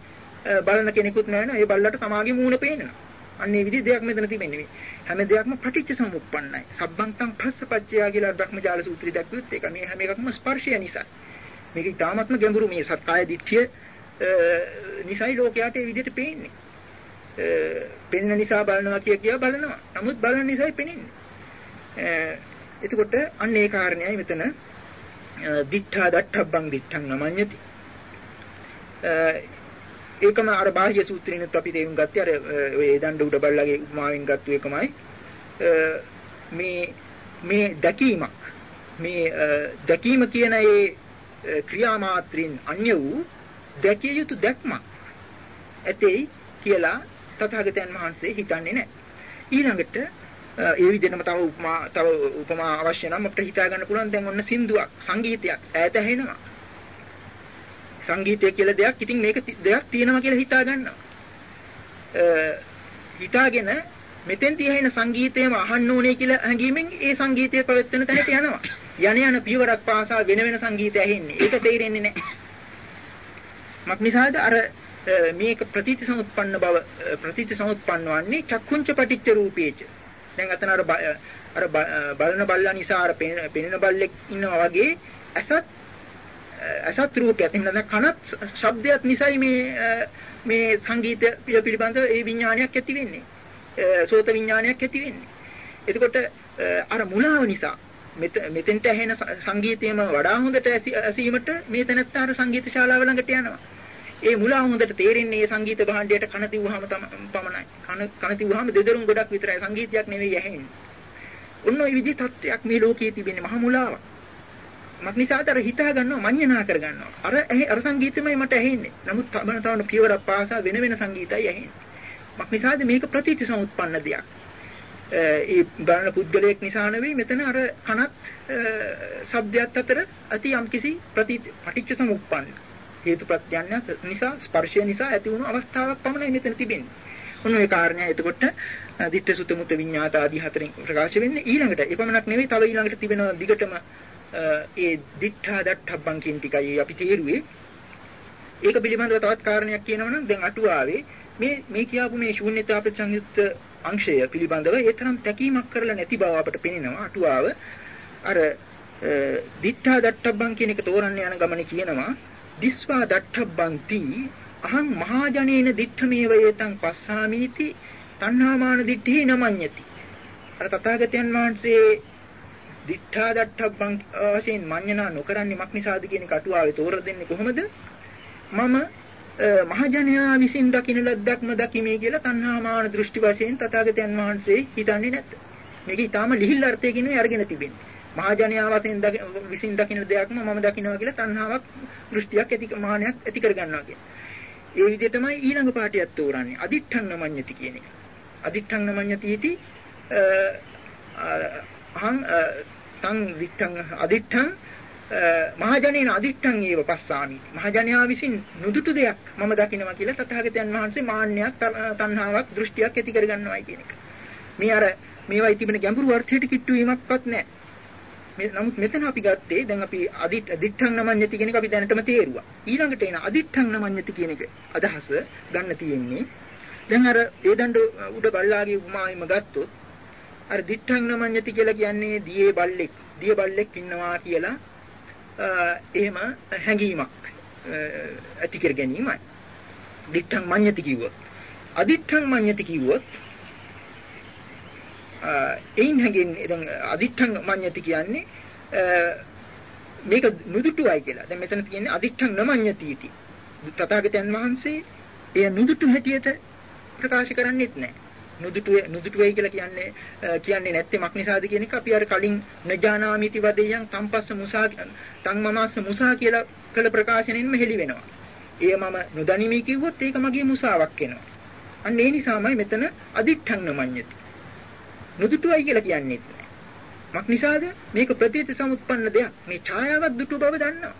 බලන කෙනෙකුත් නැවෙනවා. ඒ බල්ලට තමාගේ මූණ පේනවා. අන්න ඒ විදිහ දෙයක් මෙතන තිබෙන්නේ. හැම දෙයක්ම පටිච්ච සමුප්පන්නයි. සබ්බන්තං පස්සපච්චය කියලා බ්‍රහ්මජාල සූත්‍රය දැක්වෙත් ඒක මේ හැම එකක්ම ස්පර්ශය නිසා. මේක ඊටාත්ම ගැඹුරු මේ සත්කාය දිට්ඨිය නිසයි ලෝකයට ඒ විදිහට පේන්නේ. පෙන්න නිසා බලනවා කිය කියා බලනවා. නමුත් බලන නිසායි පෙනෙන්නේ. එතකොට අන්න ඒ කාරණේයි මෙතන දිඨා දට්ඨබ්බං දිඨං නමඤ්ඤති. ඒකම අර බාහ්‍ය සූත්‍රේනත් අපි තේරුම් ගත්තේ අර ඒ දණ්ඩ උඩ බල්ලගේ උපමාවෙන් ගත්තු එකමයි. මේ මේ දැකීමක් මේ දැකීම කියන ඒ ක්‍රියාමාත්‍රින් අන්‍ය වූ දැකිය යුතු දැක්මක් ඇතෙයි කියලා තථාගතයන් වහන්සේ හිතන්නේ නැහැ. ඊළඟට ඒ විදිහටම තව උපමා තව උපමා අවශ්‍ය නම් අපිට හිතා ගන්න පුළුවන් දැන් ඔන්න සින්දුවක් සංගීතයක් ඈත ඇහෙනවා. සංගීතය කියලා දෙයක් ඉතින් මේක දෙයක් තියෙනවා කියලා හිතා ගන්නවා. හිතාගෙන මෙතෙන් තියෙන සංගීතයම අහන්න ඕනේ කියලා හැඟීමෙන් ඒ සංගීතය පවත්වන තැනට යනවා. යන යන පියවරක් පාසා වෙන වෙන සංගීත ඇහෙන්නේ. ඒක තේරෙන්නේ නැහැ. මක්නිසාද අර මේක ප්‍රතිති සමුත්පන්න බව ප්‍රතිති සමුත්පන්න වන්නේ චක්කුංච පටිච්ච රූපේච. දැන් අතන අර අර බලන බල්ලා නිසා අර පෙනෙන බල්ලෙක් ඉන්නවා වගේ අසත් අසත් රූපයක් එහෙනම් කනත් ශබ්දයක් නිසායි මේ මේ සංගීතය පිළිබඳ ඒ විඥානයක් ඇති වෙන්නේ. සෝත විඥානයක් ඇති වෙන්නේ. එතකොට අර මුලාව නිසා මෙතෙන්ට ඇහෙන සංගීතයම වඩා හොඳට ඇසීමට මේ තැනත්ත අර සංගීත ශාලාව ළඟට යනවා. ඒ මුලා හොඳට තේරෙන්නේ මේ සංගීත භාණ්ඩයට කන තිව්වහම පමණයි. කන කන තිව්වහම දෙදරුම් ගොඩක් විතරයි සංගීතයක් නෙවෙයි ඇහෙන්නේ. ඔන්න ඔය විදිහ තත්ත්වයක් මේ ලෝකයේ තිබෙන්නේ මහ මුලාවක්. මත් නිසාද අර හිතා ගන්නවා මඤ්ඤණා කර ගන්නවා. අර අර සංගීතෙමයි මට ඇහෙන්නේ. නමුත් තවන තවන පියවරක් පාසා වෙන වෙන සංගීතයි ඇහෙන්නේ. මත් නිසාද මේක ප්‍රතිච සමුත්පන්න දෙයක්. ඒ බලන පුද්ගලයෙක් නිසා නෙවෙයි මෙතන අර කනත් ශබ්දයක් අතර ඇති යම්කිසි ප්‍රති පටිච්ච සමුප්පන්න හේතු ප්‍රත්‍යයන් නිසා ස්පර්ශය නිසා ඇති වුණු අවස්ථාවක් පමණයි මෙතන තිබෙන්නේ. ඔන්න ඒ කාරණය එතකොට දිට්ඨ සුත මුත විඤ්ඤාත ආදී හතරෙන් ප්‍රකාශ වෙන්නේ ඊළඟට එපමණක් නෙවෙයි තව ඊළඟට තිබෙන දිගටම ඒ දිට්ඨා දට්ඨබ්බං කියන ටිකයි අපි තේරුවේ. ඒක පිළිබඳව තවත් කාරණයක් කියනවනම් දැන් අටුවාවේ මේ මේ කියාපු මේ ශූන්‍යතා ප්‍රතිසංයුක්ත අංශය පිළිබඳව ඒ තරම් තැකීමක් කරලා නැති බව අපට පෙනෙනවා අටුවාව අර දිත්තා දට්ඨබ්බන් කියන එක තෝරන්න යන ගමනේ කියනවා දිස්වා දට්ඨබ්බන්ති. අහං මහජනේන දිට්ඨමේව යතං පස්සාමීති. තණ්හාමාන දිට්ඨි නමඤ්ඤති. අර තථාගතයන් වහන්සේ දිඨා දට්ඨබ්බං වශයෙන් මඤ්ඤණා නොකරන්නේ මක් නිසාද කියන කටුවාවේ තෝර දෙන්නේ කොහොමද? මම මහජනයා විසින් දකින්න ලද්දක්ම දකිමේ කියලා තණ්හාමාන දෘෂ්ටි වශයෙන් තථාගතයන් වහන්සේ හිතන්නේ නැත්ද මේක ඊටාම ලිහිල් අර්ථයකින් අරගෙන තිබෙන්නේ. මහජනයා වශයෙන් විසින් දකින්න දෙයක්ම මම දකින්නවා කියලා තණ්හාවක් දෘෂ්ටියක් ඇති මානයක් ඇති කර ගන්නවා කියන්නේ ඒ විදිහ තමයි ඊළඟ පාඩියක් තෝරන්නේ. අදිඨං නමඤ්ඤති කියන එක. අදිඨං නමඤ්ඤති इति අහං තං විත්තං අදිත්තං මහජනේන අදිත්තං ඒව පස්සාමි. මහජනයා විසින් නුදුටු දෙයක් මම දකිනවා කියලා තථාගතයන් වහන්සේ මාන්නයක් තණ්හාවක් දෘෂ්ටියක් ඇති කරගන්නවායි කියන එක. මේ අර මේවා තිබෙන ගැඹුරු අර්ථයට කිට්ටු වීමක්වත් නැහැ. නමුත් මෙතන අපි ගත්තේ දැන් අපි අදිත් අදිත්තං නමඤ්ඤති කියන එක අපි දැනටම තේරුවා. ඊළඟට එන අදිත්තං නමඤ්ඤති කියන එක අදහස ගන්න තියෙන්නේ. දැන් අර ඒ දඬු උඩ බල්ලාගේ උපමාවෙම ගත්තොත් අර දිත්තං නමඤ්ඤති කියලා කියන්නේ දියේ බල්ලෙක් දිය බල්ලෙක් ඉන්නවා කියලා එහෙම හැඟීමක් ඇති කර ගැනීමයි. දිත්තං මඤ්ඤති කිව්වොත්. අදිත්තං මඤ්ඤති කිව්වොත් එයින් හැඟෙන්නේ දැන් අදිත්තං මඤ්ඤති කියන්නේ මේක නුදුටුවයි කියලා. දැන් මෙතන තියෙන්නේ අදිත්තං නමඤ්ඤති इति. තථාගතයන් වහන්සේ එය නුදුටු හැටියට ප්‍රකාශ කරන්නේත් නැහැ. නුදුටුවේ නුදුටුවයි කියලා කියන්නේ කියන්නේ නැත්තේ මක් නිසාද කියන එක අපි අර කලින් නජානාමිති වදෙයන් තම්පස්ස මුසා තං මමස්ස මුසා කියලා කළ ප්‍රකාශනෙන්ම හෙළි වෙනවා. ඒ මම නොදනිමි කිව්වොත් ඒක මගේ මුසාවක් වෙනවා. අන්න ඒ නිසාමයි මෙතන අදිඨං නමඤ්ඤති. නුදුටුවයි කියලා කියන්නේ මක් නිසාද මේක ප්‍රතිත සමුත්පන්න දෙයක්. මේ ඡායාවක් දුටු බව දන්නවා.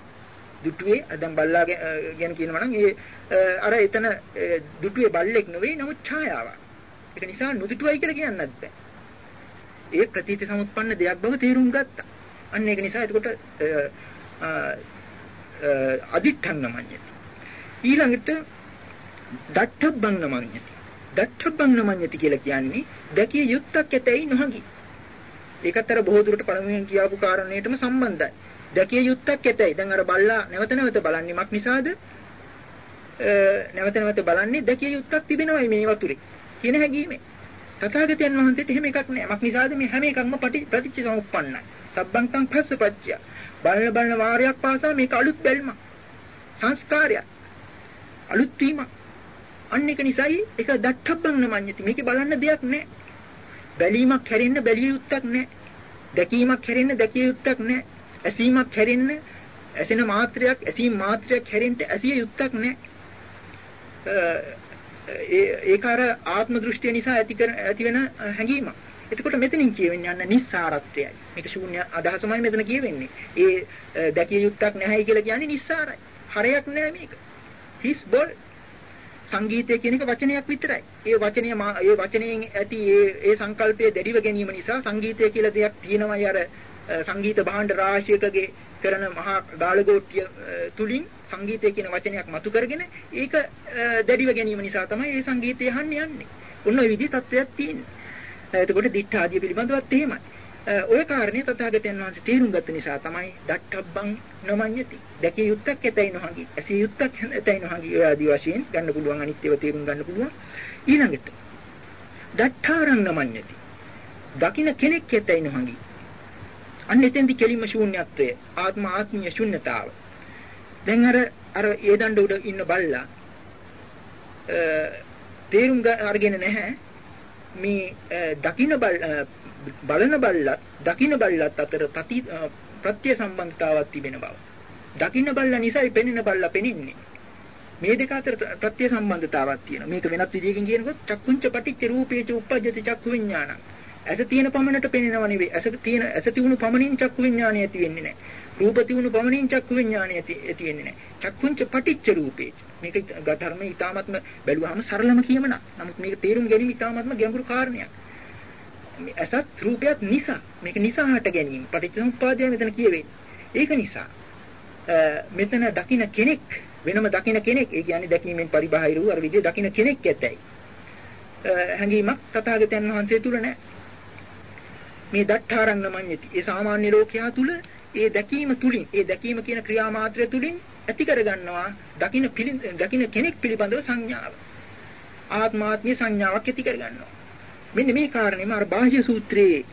දුටුවේ දැන් බල්ලා ගැන කියනවා නම් ඒ අර එතන දුටුවේ බල්ලෙක් නෙවෙයි නමුත් ඡායාවක්. ඒක නිසා නුදුටුවයි කියලා කියන්නත් බෑ. ඒ ප්‍රතීති සමුත්පන්න දෙයක් බව තේරුම් ගත්තා. අන්න ඒක නිසා එතකොට අදිඨං නමඤ්ඤති. ඊළඟට දට්ඨබ්බං නමඤ්ඤති. දට්ඨබ්බං නමඤ්ඤති කියලා කියන්නේ දැකිය යුක්තක් ඇතැයි නොහඟි. ඒකත් අර බොහෝ දුරට පළමුවෙන් කියවපු කාරණේටම සම්බන්ධයි. දැකිය යුක්තක් ඇතැයි. දැන් අර බල්ලා නැවත නැවත බලන්නේ මක් නිසාද? නැවත නැවත බලන්නේ දැකිය යුක්තක් තිබෙනවයි මේ වතුරේ. කියන හැඟීමෙන්. තථාගතයන් වහන්සේට එහෙම එකක් නෑ. මක් නිසාද මේ හැම එකක්ම ප්‍රතිච්ච සමුප්පන්නයි. සබ්බංකං පස්සපච්චය. බලන බලන වාරයක් පාසා මේක අලුත් බැල්මක්. සංස්කාරයක්. අලුත් වීමක්. අන්න ඒක නිසායි ඒක දට්ඨබ්බං නමඤ්ඤති. මේකේ බලන්න දෙයක් නෑ. බැලීමක් හැරෙන්න බැලිය යුත්තක් නෑ. දැකීමක් හැරෙන්න දැකිය යුත්තක් නෑ. ඇසීමක් හැරෙන්න ඇසෙන මාත්‍රයක් ඇසීම් මාත්‍රයක් හැරෙන්න ඇසිය යුත්තක් නෑ. ඒක අර ආත්ම දෘෂ්ටිය නිසා ඇති කර ඇති වෙන හැඟීමක්. එතකොට මෙතනින් කියවෙන්නේ යන්න නිස්සාරත්වයයි. මේක ශූන්‍ය අදහසමයි මෙතන කියවෙන්නේ. ඒ දැකිය යුක්තක් නැහැයි කියලා කියන්නේ නිස්සාරයි. හරයක් නැහැ මේක. හිස් බොල් සංගීතය කියන එක වචනයක් විතරයි. ඒ වචනය ඒ වචනයෙන් ඇති ඒ ඒ සංකල්පය දැඩිව ගැනීම නිසා සංගීතය කියලා දෙයක් තියෙනවායි අර සංගීත භාණ්ඩ රාශියකගේ කරන මහා දාලගෝට්ටිය තුලින් සංගීතය කියන වචනයක් මතු කරගෙන ඒක දැඩිව ගැනීම නිසා තමයි මේ සංගීතය අහන්නේ යන්නේ. ඔන්න ඔය විදිහ තත්ත්වයක් තියෙනවා. එතකොට දිඨ ආදිය පිළිබඳවත් එහෙමයි. ඔය කාරණේ තථාගතයන් වහන්සේ තේරුම් ගත්ත නිසා තමයි දට්ඨබ්බං නොමඤ්ඤති. දැකිය යුත්තක් ඇතයි නොහඟි. ඇසිය යුත්තක් ඇතයි නොහඟි. ඔය ආදි වශයෙන් ගන්න පුළුවන් අනිත්‍යව තේරුම් ගන්න පුළුවන්. ඊළඟට දට්ඨාරං නොමඤ්ඤති. දකින්න කෙනෙක් ඇතයි නොහඟි. අන්න එතෙන්දි කෙලින්ම ශූන්‍යත්වය ආත්ම ආත්මීය ශූන්‍යතාව දැන් අර අර ඒ දණ්ඩ උඩ ඉන්න බල්ලා තේරුම් අරගෙන නැහැ මේ දකින්න බලන බල්ලත් දකින්න බල්ලත් අතර ප්‍රති ප්‍රත්‍ය සම්බන්ධතාවක් තිබෙන බව. දකින්න බල්ලා නිසායි පෙනෙන බල්ලා පෙනින්නේ. මේ දෙක අතර ප්‍රත්‍ය සම්බන්ධතාවක් තියෙනවා. මේක වෙනත් විදිහකින් කියනකොට චක්කුංච පටිච්ච රූපේච උප්පජ්ජති චක්කු විඥානං. ඇස තියෙන පමණට පෙනෙනව නෙවෙයි. ඇස තියෙන ඇස තියුණු පමණින් චක්කු විඥානය ඇති වෙන්නේ නැහැ. රූප තියුණු පමණින් චක්කු විඥානය ඇති ඇති වෙන්නේ නැහැ. චක්කුංච පටිච්ච රූපේ. මේක ධර්මයේ ඊ타ත්ම බැලුවාම සරලම කියමන. නමුත් මේක තේරුම් ගැනීම ඊ타ත්ම ගැඹුරු කාරණයක්. මේ ඇසත් රූපයත් නිසා මේක නිසා හට ගැනීම පටිච්චසමුප්පාදය මෙතන කියවෙන්නේ. ඒක නිසා මෙතන දකින්න කෙනෙක් වෙනම දකින්න කෙනෙක් ඒ කියන්නේ දැකීමෙන් පරිබාහිර වූ අර විදිය දකින්න කෙනෙක් ඇතයි. හැඟීමක් තථාගතයන් වහන්සේ තුල නැහැ. මේ දට්ඨාරං නමඤ්ඤති. ඒ සාමාන්‍ය ලෝකයා තුල ඒ දැකීම තුලින් ඒ දැකීම කියන ක්‍රියාමාත්‍රය තුලින් ඇති කරගන්නවා දකින්න දකින්න කෙනෙක් පිළිබඳව සංඥාව. ආත්මාත්මීය සංඥාවක් ඇති කරගන්නවා. මෙන්න මේ කාරණේම අර බාහ්‍ය සූත්‍රයේ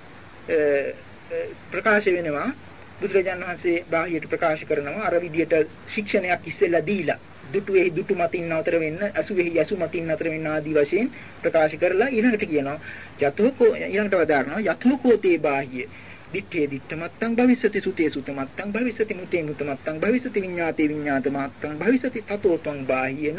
ප්‍රකාශ වෙනවා. බුදුරජාණන් වහන්සේ බාහ්‍යයට ප්‍රකාශ කරනවා අර විදියට ශික්ෂණයක් ඉස්සෙල්ලා දීලා. දුටුවේ දුටු මතින් නතර වෙන්න අසුවේහි යසු මතින් නතර වෙන්න ආදී වශයෙන් ප්‍රකාශ කරලා ඊළඟට කියනවා. යතෝකෝ ඊළඟට වදාරනවා යතෝකෝතේ බාහ්‍ය. දිත්තේ දිත්තමත්තං භවිස්සති සුතේ සුතමත්තං භවිස්සති මුතේ මුතමත්තං භවිස්සති විඤ්ඤාතේ විඤ්ඤාතමත්තං භවිස්සති තතෝතං බාහ්‍ය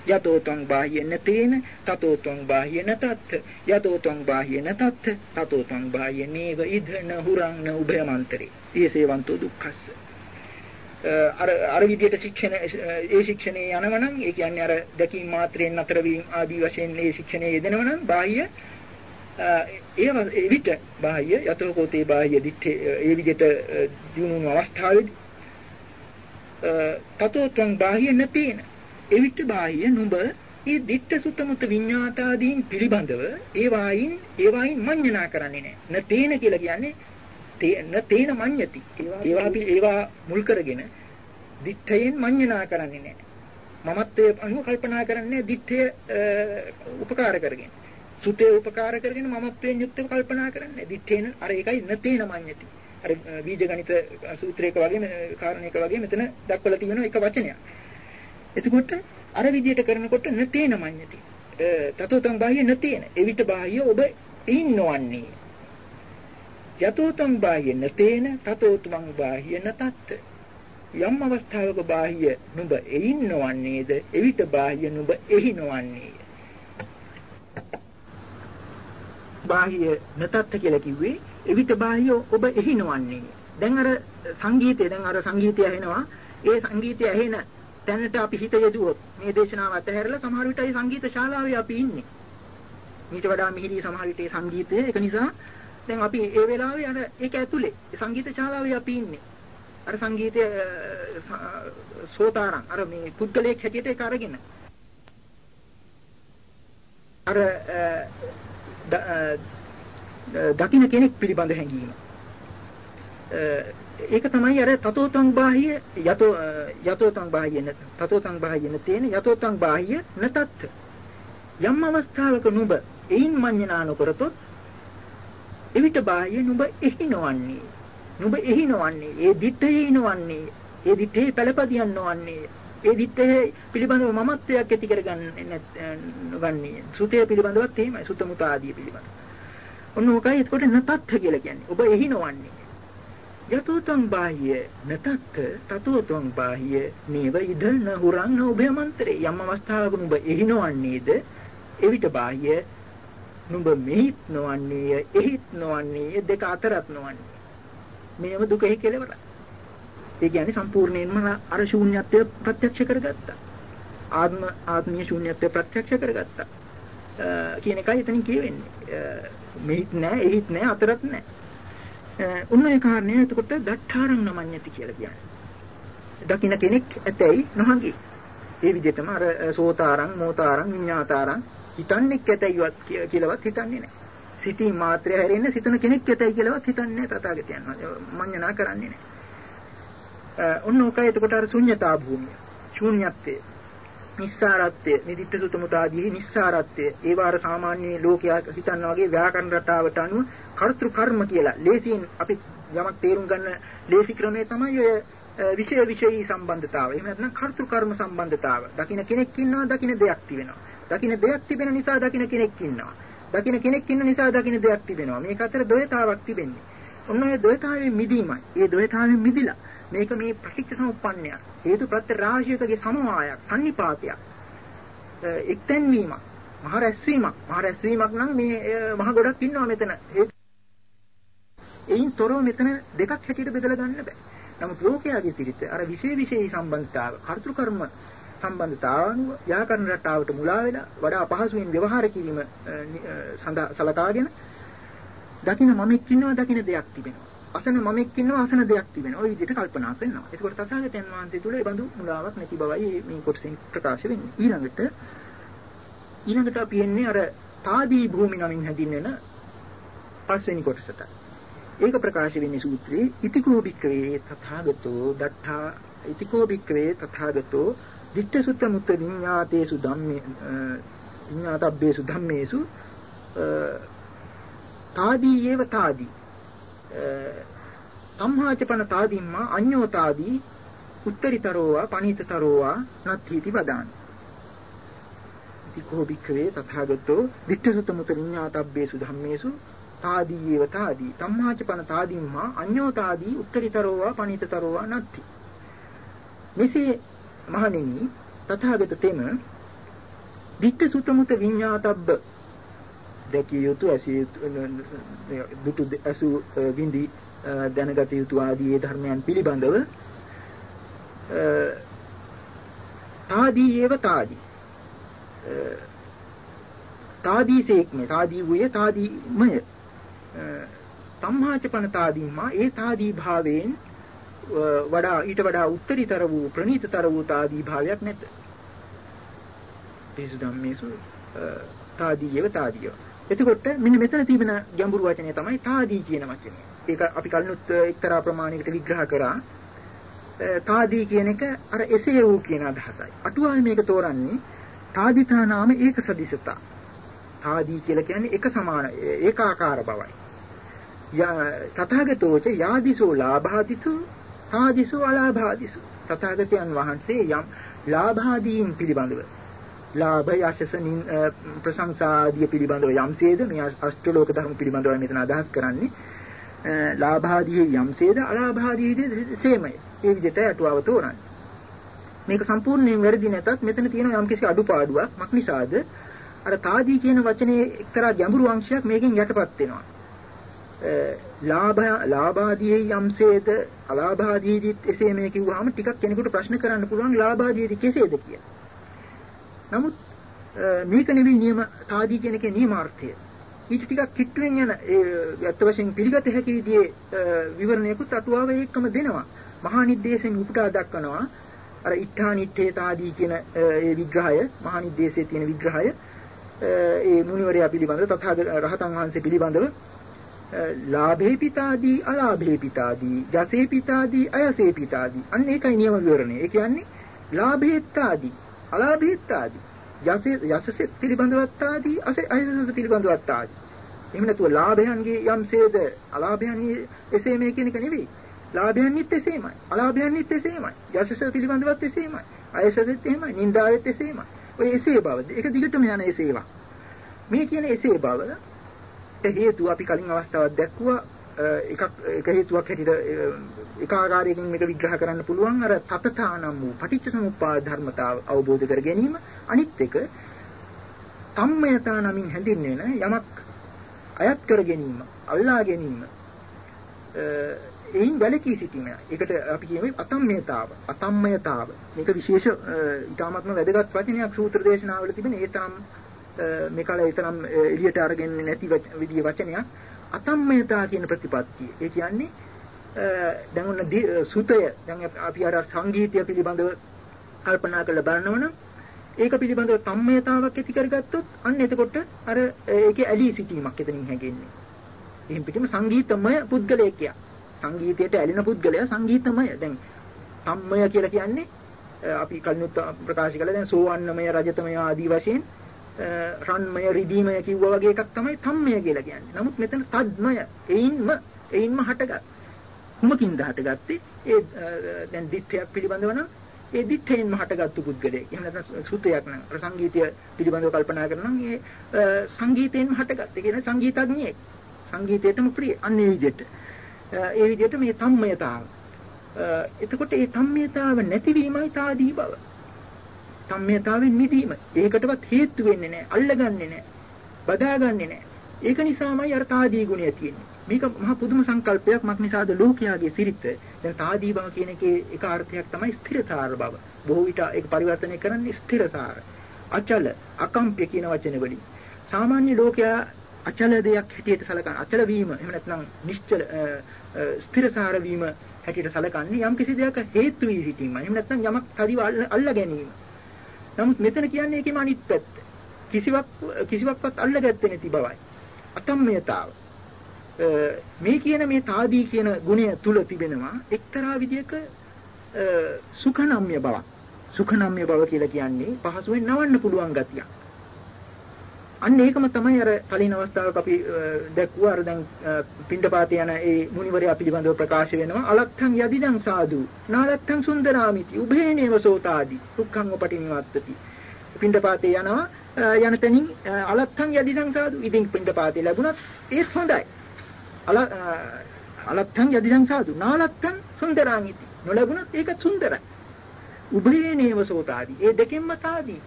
නතේන යතෝතං බාහ්‍ය නතේන තතෝතං බාහ්‍ය නතත් යතෝතං බාහ්‍ය නතත් තතෝතං බාහ්‍ය නේව ඉදන හුරං න උභයමන්තරේ. ඊසේවන්තෝ දුක්ඛස්ස. අර අර විදියට ශික්ෂණ ඒ ශික්ෂණේ යනවනම් ඒ කියන්නේ අර දැකීම මාත්‍රයෙන් අතර වීම ආදී වශයෙන් ඒ ශික්ෂණේ යෙදෙනවනම් බාහ්‍ය ඒ විට බාහ්‍ය යතෝ කෝතේ බාහ්‍ය දිත්තේ ඒ විදියට දිනුන අවස්ථාවේදී තතෝ ත්වං බාහ්‍ය නැතේන ඒ විට බාහ්‍ය නුඹ ඒ දිට්ඨ සුතමුත විඤ්ඤාතාදීන් පිළිබඳව ඒ වායින් ඒ වායින් මඤ්ඤණා කරන්නේ නැහැ නැතේන කියලා කියන්නේ තේන තේන මඤ්ඤති. ඒවා අපි ඒවා මුල් කරගෙන දිත්තයෙන් මඤ්ඤණා කරන්නේ නැහැ. මමත්වයේ අනුව කල්පනා කරන්නේ දිත්තය උපකාර කරගෙන. සුතේ උපකාර කරගෙන මමත්වයෙන් යුක්තව කල්පනා කරන්නේ. දිත්තේන අර ඒකයි නතේන මඤ්ඤති. අර බීජ ගණිත සූත්‍රයක වගේ කාරණයක වගේ මෙතන දක්වලා තියෙන එක වචනයක්. එතකොට අර විදිහට කරනකොට නතේන මඤ්ඤති. තතෝතං බාහ්‍ය නතේන. එවිට බාහ්‍ය ඔබ ඉන්නවන්නේ. යතෝතං බාහ්‍යන තේන තතෝතං බාහ්‍යන තත්ත යම් අවස්ථාවක බාහ්‍ය නුඹ එයින් නොවන්නේද එවිට බාහ්‍ය නුඹ එහි නොවන්නේය බාහ්‍ය නතත්ත කියලා කිව්වේ එවිට බාහ්‍ය ඔබ එහි නොවන්නේ දැන් අර සංගීතය දැන් අර සංගීතය ඇහෙනවා ඒ සංගීතය ඇහෙන තැනට අපි හිත යදුවොත් මේ දේශනාව අතහැරලා සමහර විට ඒ සංගීත ශාලාවේ අපි ඉන්නේ ඊට වඩා මිහිරි සමහර විට ඒ සංගීතය ඒක නිසා දැන් අපි ඒ වෙලාවේ අර ඒක ඇතුලේ සංගීත ශාලාවේ අපි ඉන්නේ. අර සංගීතය සෝතාරං අර මේ පුද්ගලයෙක් හැටියට ඒක අරගෙන. අර දකින්න කෙනෙක් පිළිබඳ හැඟීම. ඒක තමයි අර තතෝතං බාහ්‍ය යතෝ යතෝතං බාහ්‍ය නැත. තතෝතං බාහ්‍ය නැතේන යතෝතං බාහ්‍ය නැතත්. යම් අවස්ථාවක නුඹ එයින් මඤ්ඤණා නොකරතොත් එවිට බාහ්‍ය නුඹ එහි නොවන්නේ. නුඹ එහි නොවන්නේ. ඒ දිත්තේ නොවන්නේ. ඒ දිත්තේ පළපදියන් නොවන්නේ. ඒ දිත්තේ පිළිබඳව මමත්වයක් ඇති කරගන්නේ නොගන්නේ. සුතේ පිළිබඳවත් එහෙමයි. සුතමුත ආදී පිළිබඳව. ඔන්න ඔකයි එතකොට නතත්ථ කියලා කියන්නේ. ඔබ එහි නොවන්නේ. යතෝතං බාහ්‍ය නතත්ථ තතෝතං බාහ්‍ය නේව ඉදන හුරං නොබයමන්තරේ යම් අවස්ථාවක නුඹ එහි නොවන්නේද එවිට බාහ්‍ය නුඹ මෙහිත් නොවන්නේය එහිත් නොවන්නේය දෙක අතරත් නොවන්නේ මේව දුකෙහි කෙලවරයි. ඒ කියන්නේ සම්පූර්ණයෙන්ම අර ශූන්‍යත්වය ප්‍රත්‍යක්ෂ කරගත්තා. ආත්ම ආත්මීය ශූන්‍යත්වය ප්‍රත්‍යක්ෂ කරගත්තා. කියන එකයි එතනින් කියවෙන්නේ. මෙහිත් නැහැ එහිත් නැහැ අතරත් නැහැ උන්නේ කාරණේ එතකොට දඨාරං නමඤ්ඤති කියලා කියන්නේ දකින්න කෙනෙක් ඇතැයි නොහඟි ඒ විදිහටම අර සෝතාරං මෝතාරං විඤ්ඤාතාරං හිතන්නේ කැතයිවත් කියලාවත් හිතන්නේ නැහැ. සිතී මාත්‍රය හැරෙන්න සිතන කෙනෙක් කැතයි කියලාවත් හිතන්නේ නැහැ තථාගතයන් මඤ්ඤණා කරන්නේ නැහැ. ඔන්න ඔකයි එතකොට අර ශුන්්‍යතා භූමිය. ශූන්‍යත්වය. නිස්සාරත්වය, නිදිත්ත සුතමුතාදී නිස්සාරත්වය. ඒ වාර සාමාන්‍ය ලෝකයා හිතනවා වගේ ව්‍යාකරණ රටාවට අනුව කර්තෘ කර්ම කියලා. ලේසියෙන් අපි යමක් තේරුම් ගන්න ලේසි ක්‍රමය තමයි ඔය විෂය විෂයී සම්බන්ධතාව. එහෙම නැත්නම් කර්තෘ කර්ම සම්බන්ධතාව. දකින්න කෙනෙක් ඉන්නවා, දකින්න දෙයක් තියෙනවා. දකින්න දෙයක් තිබෙන නිසා දකින්න කෙනෙක් ඉන්නවා. දකින්න කෙනෙක් ඉන්න නිසා දකින්න දෙයක් තිබෙනවා. මේක අතර ද්වයතාවක් තිබෙන්නේ. ඔන්න ඔය ද්වයතාවයෙන් මිදීමයි. ඒ ද්වයතාවයෙන් මිදිලා මේක මේ ප්‍රතිච්ඡ සමුප්පන්නය. හේතු ප්‍රත්‍ය රාශියකගේ සමவாயයක්, සම්නිපාතයක්. එක්තැන්වීමක්, මහ රැස්වීමක්. මහ රැස්වීමක් නම් මේ මහ ගොඩක් ඉන්නවා මෙතන. එයින් තොරව මෙතන දෙකක් හැටියට බෙදලා ගන්න බෑ. නමුත් ලෝකයාගේ පිළිත අර විශේෂ විශේෂ සම්බන්ධතාව, කර්තෘකර්ම සම්බන්ධතාවනුව ව්‍යාකරණ රටාවට මුලා වෙලා වඩා අපහසුවෙන් ව්‍යවහාර කිරීම සලකාගෙන දකින්න මමෙක් ඉන්නවා දකින්න දෙයක් තිබෙනවා. අසන මමෙක් ඉන්නවා අසන දෙයක් තිබෙනවා. ওই විදිහට කල්පනා කරනවා. ඒකෝට තථාගතයන් වහන්සේ තුල ඒ බඳු මුලාවක් නැති බවයි මේ කොටසෙන් ප්‍රකාශ වෙන්නේ. ඊළඟට ඊළඟට අපි එන්නේ අර තාදී භූමි නමින් හැදින්වෙන පස්වෙනි කොටසට. ඒක ප්‍රකාශ වෙන්නේ සූත්‍රයේ ඉතිකෝ භික්කවේ තථාගතෝ දත්තා ඉතිකෝ භික්කවේ තථාගතෝ ditta sutta mutta විඤ්ඤාතේසු ධම්මේ විඤ්ඤාතබ්බේසු ධම්මේසු තාදී ඒව තාදී සම්හාචපන තාදීම්මා අඤ්ඤෝතාදී උත්තරීතරෝවා පණීතතරෝවා නත්ථීති වදාන ඉතිකෝ භික්ඛවේ තථාගතෝ ditta මුත විඤ්ඤාතබ්බේසු ධම්මේසු තාදී ඒව තාදී. සම්මාචපන තාදීම්මා අඤ්ඤෝතාදී උත්තරීතරෝවා පණීතතරෝවා නත්ති මෙසේ මහණෙනි තථාගත තෙම ditta මුත විඤ්ඤාතබ්බ දැකිය යුතු ඇසිය යුතු දුටු ඇසු විඳි දැනගත යුතු ආදී ඒ ධර්මයන් පිළිබඳව තාදී ඒව තාදී තාදීසේක්මේ තාදී වූයේ තාදීමය සම්මාචපන තාදීමා ඒ තාදී භාවයෙන් වඩා ඊට වඩා උත්තරීතර වූ ප්‍රණීතතර වූ තාදී භාවයක් නැත. තේසු ධම්මේසු තාදීයව තාදීය. එතකොට මෙන්න මෙතන තිබෙන ගැඹුරු වචනය තමයි තාදී කියන වචනය. ඒක අපි කලිනුත් එක්තරා ප්‍රමාණයකට විග්‍රහ කරා. තාදී කියන එක අර එසේ වූ කියන අදහසයි. අටුවාවේ මේක තෝරන්නේ තාදිතා නාම ඒක සදිසතා. තාදී කියලා කියන්නේ එක සමාන ඒකාකාර බවයි. තථාගතෝච යාදිසෝ ලාභාදිසු තාදිසෝ අලාභාදිසු. තථාගතයන් වහන්සේ යම් ලාභාදීන් පිළිබඳව ලාභ යශස ප්‍රශංසා ආදී පිළිබඳව යම්සේද මේ අෂ්ටලෝක ධර්ම පිළිබඳව මෙතන අදහස් කරන්නේ ලාභාදී යම්සේද අලාභාදී සේමය. ඒ විදිහට අටුවව තෝරන්නේ. මේක සම්පූර්ණයෙන් වැරදි නැතත් මෙතන තියෙන යම්කිසි අඩුපාඩුවක් මක් නිසාද අර තාදී කියන වචනේ එක්තරා ගැඹුරු අංශයක් මේකෙන් යටපත් වෙනවා. ලාභ ලාභාදී යම්සේද අලාභාදීදිත් එසේ මේ කිව්වහම ටිකක් කෙනෙකුට ප්‍රශ්න කරන්න පුළුවන් ලාභාදීදි කෙසේද කියලා. නමුත් මේක නෙවෙයි නියම තාදී කියන එකේ නියමාර්ථය. ඊට ටිකක් කිට්ටුවෙන් යන ඒ අත් වශයෙන් පිළිගත හැකි විදිහේ විවරණයකුත් අටුවාව ඒකම දෙනවා. මහා නිද්දේශයෙන් උපුටා දක්වනවා අර ඉත්තානිත්තේතාදී කියන ඒ විග්‍රහය මහා නිද්දේශයේ තියෙන විග්‍රහය ඒ මුනිවරයා පිළිබඳව තථාගත රහතන් වහන්සේ පිළිබඳව ලාභේ පිතාදී අලාභේ පිතාදී යසේ පිතාදී අයසේ පිතාදී අන්න ඒකයි නියම විවරණය. ඒ කියන්නේ ලාභේත්තාදී අලාභේත්තාදී යසේ යසසෙත් පිළිබඳවත් ආදී අයසස පිළිබඳවත් ආදී. එහෙම නැතුව ලාභයන්ගේ යම්සේද අලාභයන්ගේ එසේ මේ කියන එක නෙවෙයි. ලාභයන්නිත් එසේමයි. අලාභයන්නිත් එසේමයි. යසස පිළිබඳවත් එසේමයි. අයසසෙත් එහෙමයි. නින්දාවෙත් එසේමයි. ඔය එසේ බව. ඒක දිගටම යන එසේවා. මේ කියන එසේ බව හේතුව අපි කලින් අවස්ථාවක් දැක්කුවා එකක් එක හේතුවක් හැටියට එක ආකාරයකින් මේක විග්‍රහ කරන්න පුළුවන් අර තතතානම් වූ පටිච්ච සමුප්පාද ධර්මතාව අවබෝධ කර ගැනීම අනිත් එක සම්මයතා නමින් හැඳින්වෙන යමක් අයත් කර ගැනීම අල්ලා ගැනීම එයින් වැළකී සිටීම. ඒකට අපි කියමු අතම්මයතාව. අතම්මයතාව. මේක විශේෂ ඊටාත්ම වැදගත් වචනයක් සූත්‍ර දේශනාවල තිබෙන ඒ තරම් මේ කල ඒ තරම් එළියට අරගෙන නැති විදිය වචනයක්. අතම්මයතා කියන ප්‍රතිපත්තිය. ඒ කියන්නේ දැන් ඔන්න සුතය දැන් අපි අර සංගීතය පිළිබඳව කල්පනා කරලා බලනවනම් ඒක පිළිබඳව තම්මයතාවක් ඇති කරගත්තොත් අන්න එතකොට අර ඒකේ ඇලී සිටීමක් එතනින් හැගෙන්නේ. එහෙන් පිටිම සංගීතමය පුද්ගලයෙක් කිය. සංගීතයට ඇලෙන පුද්ගලයා සංගීතමය. දැන් තම්මය කියලා කියන්නේ අපි කලිනුත් ප්‍රකාශ කළා දැන් සෝවන්නමය රජතමය ආදී වශයෙන් රන්මය රිදීමය කිව්වා වගේ එකක් තමයි තම්මය කියලා කියන්නේ. නමුත් මෙතන තද්මය එයින්ම එයින්ම හටගත්. කුමකින්ද හටගත්තේ? ඒ දැන් දිට්ඨයක් පිළිබඳව නම් ඒ දිත්තේන්ම හටගත්තු පුද්ගලයෙක්. එහෙම නැත්නම් සුතයක් නම් සංගීතය පිළිබඳව කල්පනා කරනවා නම් ඒ සංගීතයෙන්ම හටගත්ත. ඒ කියන්නේ සංගීතඥයෙක්. සංගීතයටම ප්‍රිය. අන්න ඒ විදිහට. ඒ විදිහට මේ තම්මයතාව. එතකොට ඒ තම්මයතාව නැතිවීමයි තාදී බව. තම්මයතාවෙන් මිදීම. ඒකටවත් හේතු වෙන්නේ නැහැ. අල්ලගන්නේ නැහැ. බදාගන්නේ නැහැ. ඒක නිසාමයි අර තාදී ගුණය තියෙන්නේ. මේක මහා පුදුම සංකල්පයක් මක් නිසාද ලෝකයාගේ සිරිත දැන් තාදී බව කියන එකේ එක අර්ථයක් තමයි ස්ථිරතාර බව බොහෝ විට ඒක පරිවර්තනය කරන්නේ ස්ථිරතාර අචල අකම්ප්‍ය කියන වචන වලින් සාමාන්‍ය ලෝකයා අචල දෙයක් හැටියට සලකන අචල වීම එහෙම නැත්නම් නිශ්චල ස්ථිරසාර වීම හැටියට සලකන්නේ යම් කිසි දෙයක හේතු වී සිටීම. එහෙම නැත්නම් යමක් තදිව අල්ලා ගැනීම. නමුත් මෙතන කියන්නේ ඒකෙම අනිත් පැත්ත. කිසිවක් කිසිවක්වත් අල්ලගත්තේ නැති බවයි. අතම්මයතාව. මේ කියන මේ తాදී කියන ගුණය තුල තිබෙනවා එක්තරා විදියක සුඛනම්ය බවක්. සුඛනම්ය බව කියලා කියන්නේ පහසුවෙන් නවන්න පුළුවන් ගතියක්. අන්න ඒකම තමයි අර කලින් අවස්ථාවක අපි දැක්වුවා අර දැන් පින්ඩපාත යන ඒ මුනිවරයා පිළිබඳව ප්‍රකාශ වෙනවා. අලත්තං යදිදං සාදු නාලත්තං සුන්දරාමිති උභේනේව සෝතාදි දුක්ඛං උපටිනිවත්තති. පින්ඩපාතේ යනවා යන තැනින් අලත්තං යදිදං සාදු. ඉතින් පින්ඩපාතේ ලැබුණත් ඒත් හොඳයි. අල අලත්තං යදිදං සාදු නාලත්තං සුන්දරාමිති. නොලැබුණත් ඒක සුන්දරයි. උභේනේව සෝතාදි. ඒ දෙකෙන්ම තාදී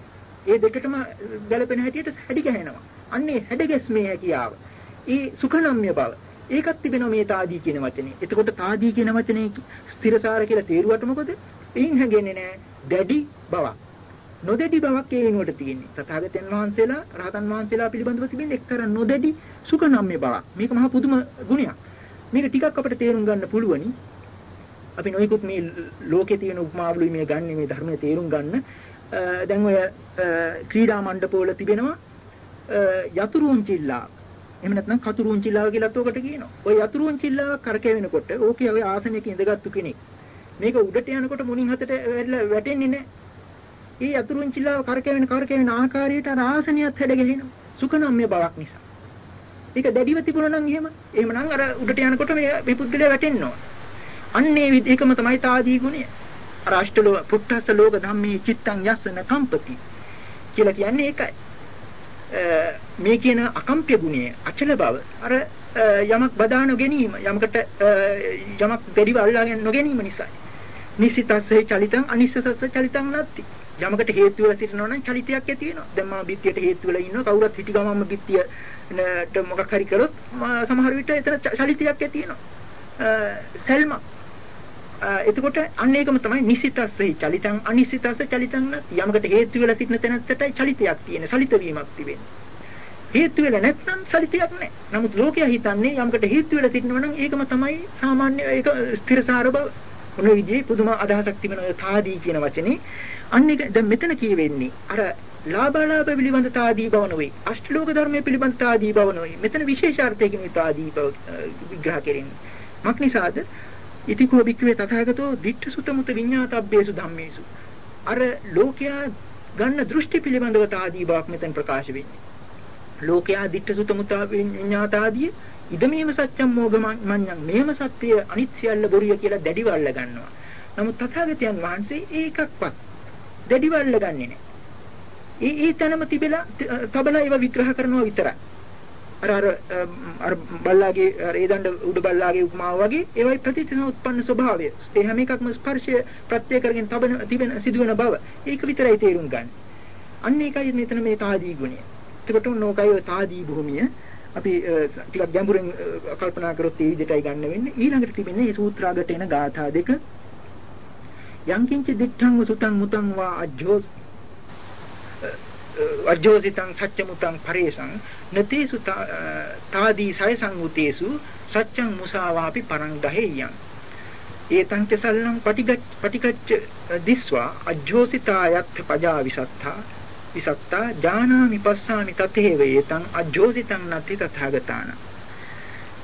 ඒ දෙකටම ගැලපෙන හැටියට හැඩි ගහනවා. අන්නේ හැඩ ගැස්මේ හැකියාව. ඒ සුඛනම්ය බව. ඒකත් තිබෙනවා මේ తాදී කියන වචනේ. එතකොට తాදී කියන වචනේ ස්ථිරසාර කියලා තේරුවට මොකද? එයින් හැගෙන්නේ නැහැ දැඩි බවක්. නොදැඩි බවක් ඒ වෙනුවට තියෙන්නේ. තථාගතයන් වහන්සේලා රහතන් වහන්සේලා පිළිබඳව තිබෙන එක්තරා නොදැඩි සුඛනම්ය බවක්. මේක මහා පුදුම ගුණයක්. මේක ටිකක් අපිට තේරුම් ගන්න පුළුවනි. අපි නොයිකුත් මේ ලෝකේ තියෙන උපමාවලුයි මේ ගන්න මේ ධර්මයේ තේරුම් ගන්න දැන් ඔය ක්‍රීඩා මණ්ඩපවල තිබෙනවා යතුරුන්චිල්ලා එහෙම නැත්නම් කතුරුන්චිල්ලාව කියලාත් ඔකට කියනවා. ඔය යතුරුන්චිල්ලාව කරකැවෙනකොට ඕකේ ඔය ආසනයක ඉඳගත්තු කෙනෙක් මේක උඩට යනකොට මුණින් හතට වැටලා වැටෙන්නේ නැහැ. ඒ යතුරුන්චිල්ලාව කරකැවෙන කරකැවෙන ආකාරයට අර ආසනියත් හැඩ ගැහෙනවා. සුඛනම්ය බවක් නිසා. ඒක දැඩිව තිබුණා නම් එහෙම එහෙමනම් අර උඩට යනකොට මේ මේ පුද්ගලයා වැටෙනවා. අන්නේ විදිහකම තමයි තාදී ගුණය. අර අෂ්ටලෝ පුත්තස්ස ලෝක ධම්මේ චිත්තං යස්සන කම්පති කියලා කියන්නේ ඒකයි. මේ කියන අකම්ප්‍ය ගුණය අචල බව අර යමක් බදා නොගැනීම යමකට යමක් දෙරිව අල්ලාගෙන නොගැනීම නිසා. නිසිතස්සේ චලිතං අනිසිතස්ස චලිතං නැත්ති. යමකට හේතු වෙලා සිටිනවා නම් චලිතයක් ඇති වෙනවා. දැන් මම බිත්තියට හේතු වෙලා ඉන්නවා කවුරුත් හිටි ගමම්ම බිත්තියට මොකක් හරි කරොත් සමහර විට එතන චලිතයක් ඇති වෙනවා. සල්මක් එතකොට අන්න ඒකම තමයි නිසිතස්සේ චලිතං අනිසිතස්ස චලිතං යමකට හේතු වෙලා සිටින තැනත්තටයි චලිතයක් තියෙන සලිත වීමක් තිබෙන්නේ. හේතු වෙලා නැත්නම් සලිතයක් නැහැ නමුත් ලෝකයා හිතන්නේ යමකට හේතු වෙලා සිටිනවා නම් ඒකම තමයි සාමාන්‍ය ඒක ස්ථිරසාර බව. මොන විදිහේ පුදුම අදහසක් තිබෙන ඔය තාදී කියන වචනේ. අන්න ඒක දැන් මෙතන කියවෙන්නේ අර ලාභාලාභ පිළිබඳ තාදී බව නෙවෙයි අෂ්ටලෝක ධර්මයේ පිළිබඳ තාදී බව නෙවෙයි මෙතන විශේෂාර්ථයකින් තාදී බව විග්‍රහ කරන්නේ. මක් නිසාද? ඉතිකෝ බික්කවේ තථාගතෝ දිට්ඨ සුත මුත විඤ්ඤාතබ්බේසු ධම්මේසු. අර ලෝකයා ගන්න දෘෂ්ටි පිළිබඳව තාදී බවක් මෙතෙන් ප්‍රකාශ වෙන්නේ. ලෝකයා දිට්ඨ සුත මුත විඤ්ඤාතාදී ඉදමේව සත්‍යම් මෝගමඤ්ඤං මේම සත්‍ය අනිත් සියල්ල බොරුය කියලා දැඩිව අල්ල ගන්නවා. නමුත් තථාගතයන් වහන්සේ ඒකක්වත් දැඩිව අල්ල ගන්නේ නැහැ. ඒ ඒ තැනම තිබෙලා තබලා ඒවා විග්‍රහ කරනවා විතරයි. අර අර අර බල්ලාගේ අර ඒ දණ්ඩ උඩ බල්ලාගේ උපමාව වගේ ඒවයි ප්‍රතිසමුත්පන්න ස්වභාවය. ඒ හැම එකක්ම ස්පර්ශය ප්‍රත්‍ය කරගෙන තබන තිබෙන සිදුවන බව. ඒක විතරයි තේරුම් ගන්න. අන්න ඒකයි මෙතන මේ තාදී ගුණය. එතකොට නෝකයි ඔය තාදී භූමිය අපි ටිකක් ගැඹුරින් කල්පනා කරොත් ඒ විදිහටයි ගන්න වෙන්නේ. ඊළඟට තිබෙන්නේ මේ සූත්‍රාගට එන ගාථා දෙක. යංකින්ච දිත්තං සුතං මුතං වා අජ්ජෝ වජ්ජෝසිතං සත්‍යමුතං පරේසං නතේසු තාදී සය සංගුතේසු සත්‍යං මුසාවාපි පරං දහෙය්‍යං ඒතං චසල්ලං පටිගච්ඡ පටිගච්ඡ දිස්වා අජ්ජෝසිතායත් පජා විසත්තා විසත්තා ඥානාමි පස්සාමි තතේ වේතං අජ්ජෝසිතං නති තථාගතාන.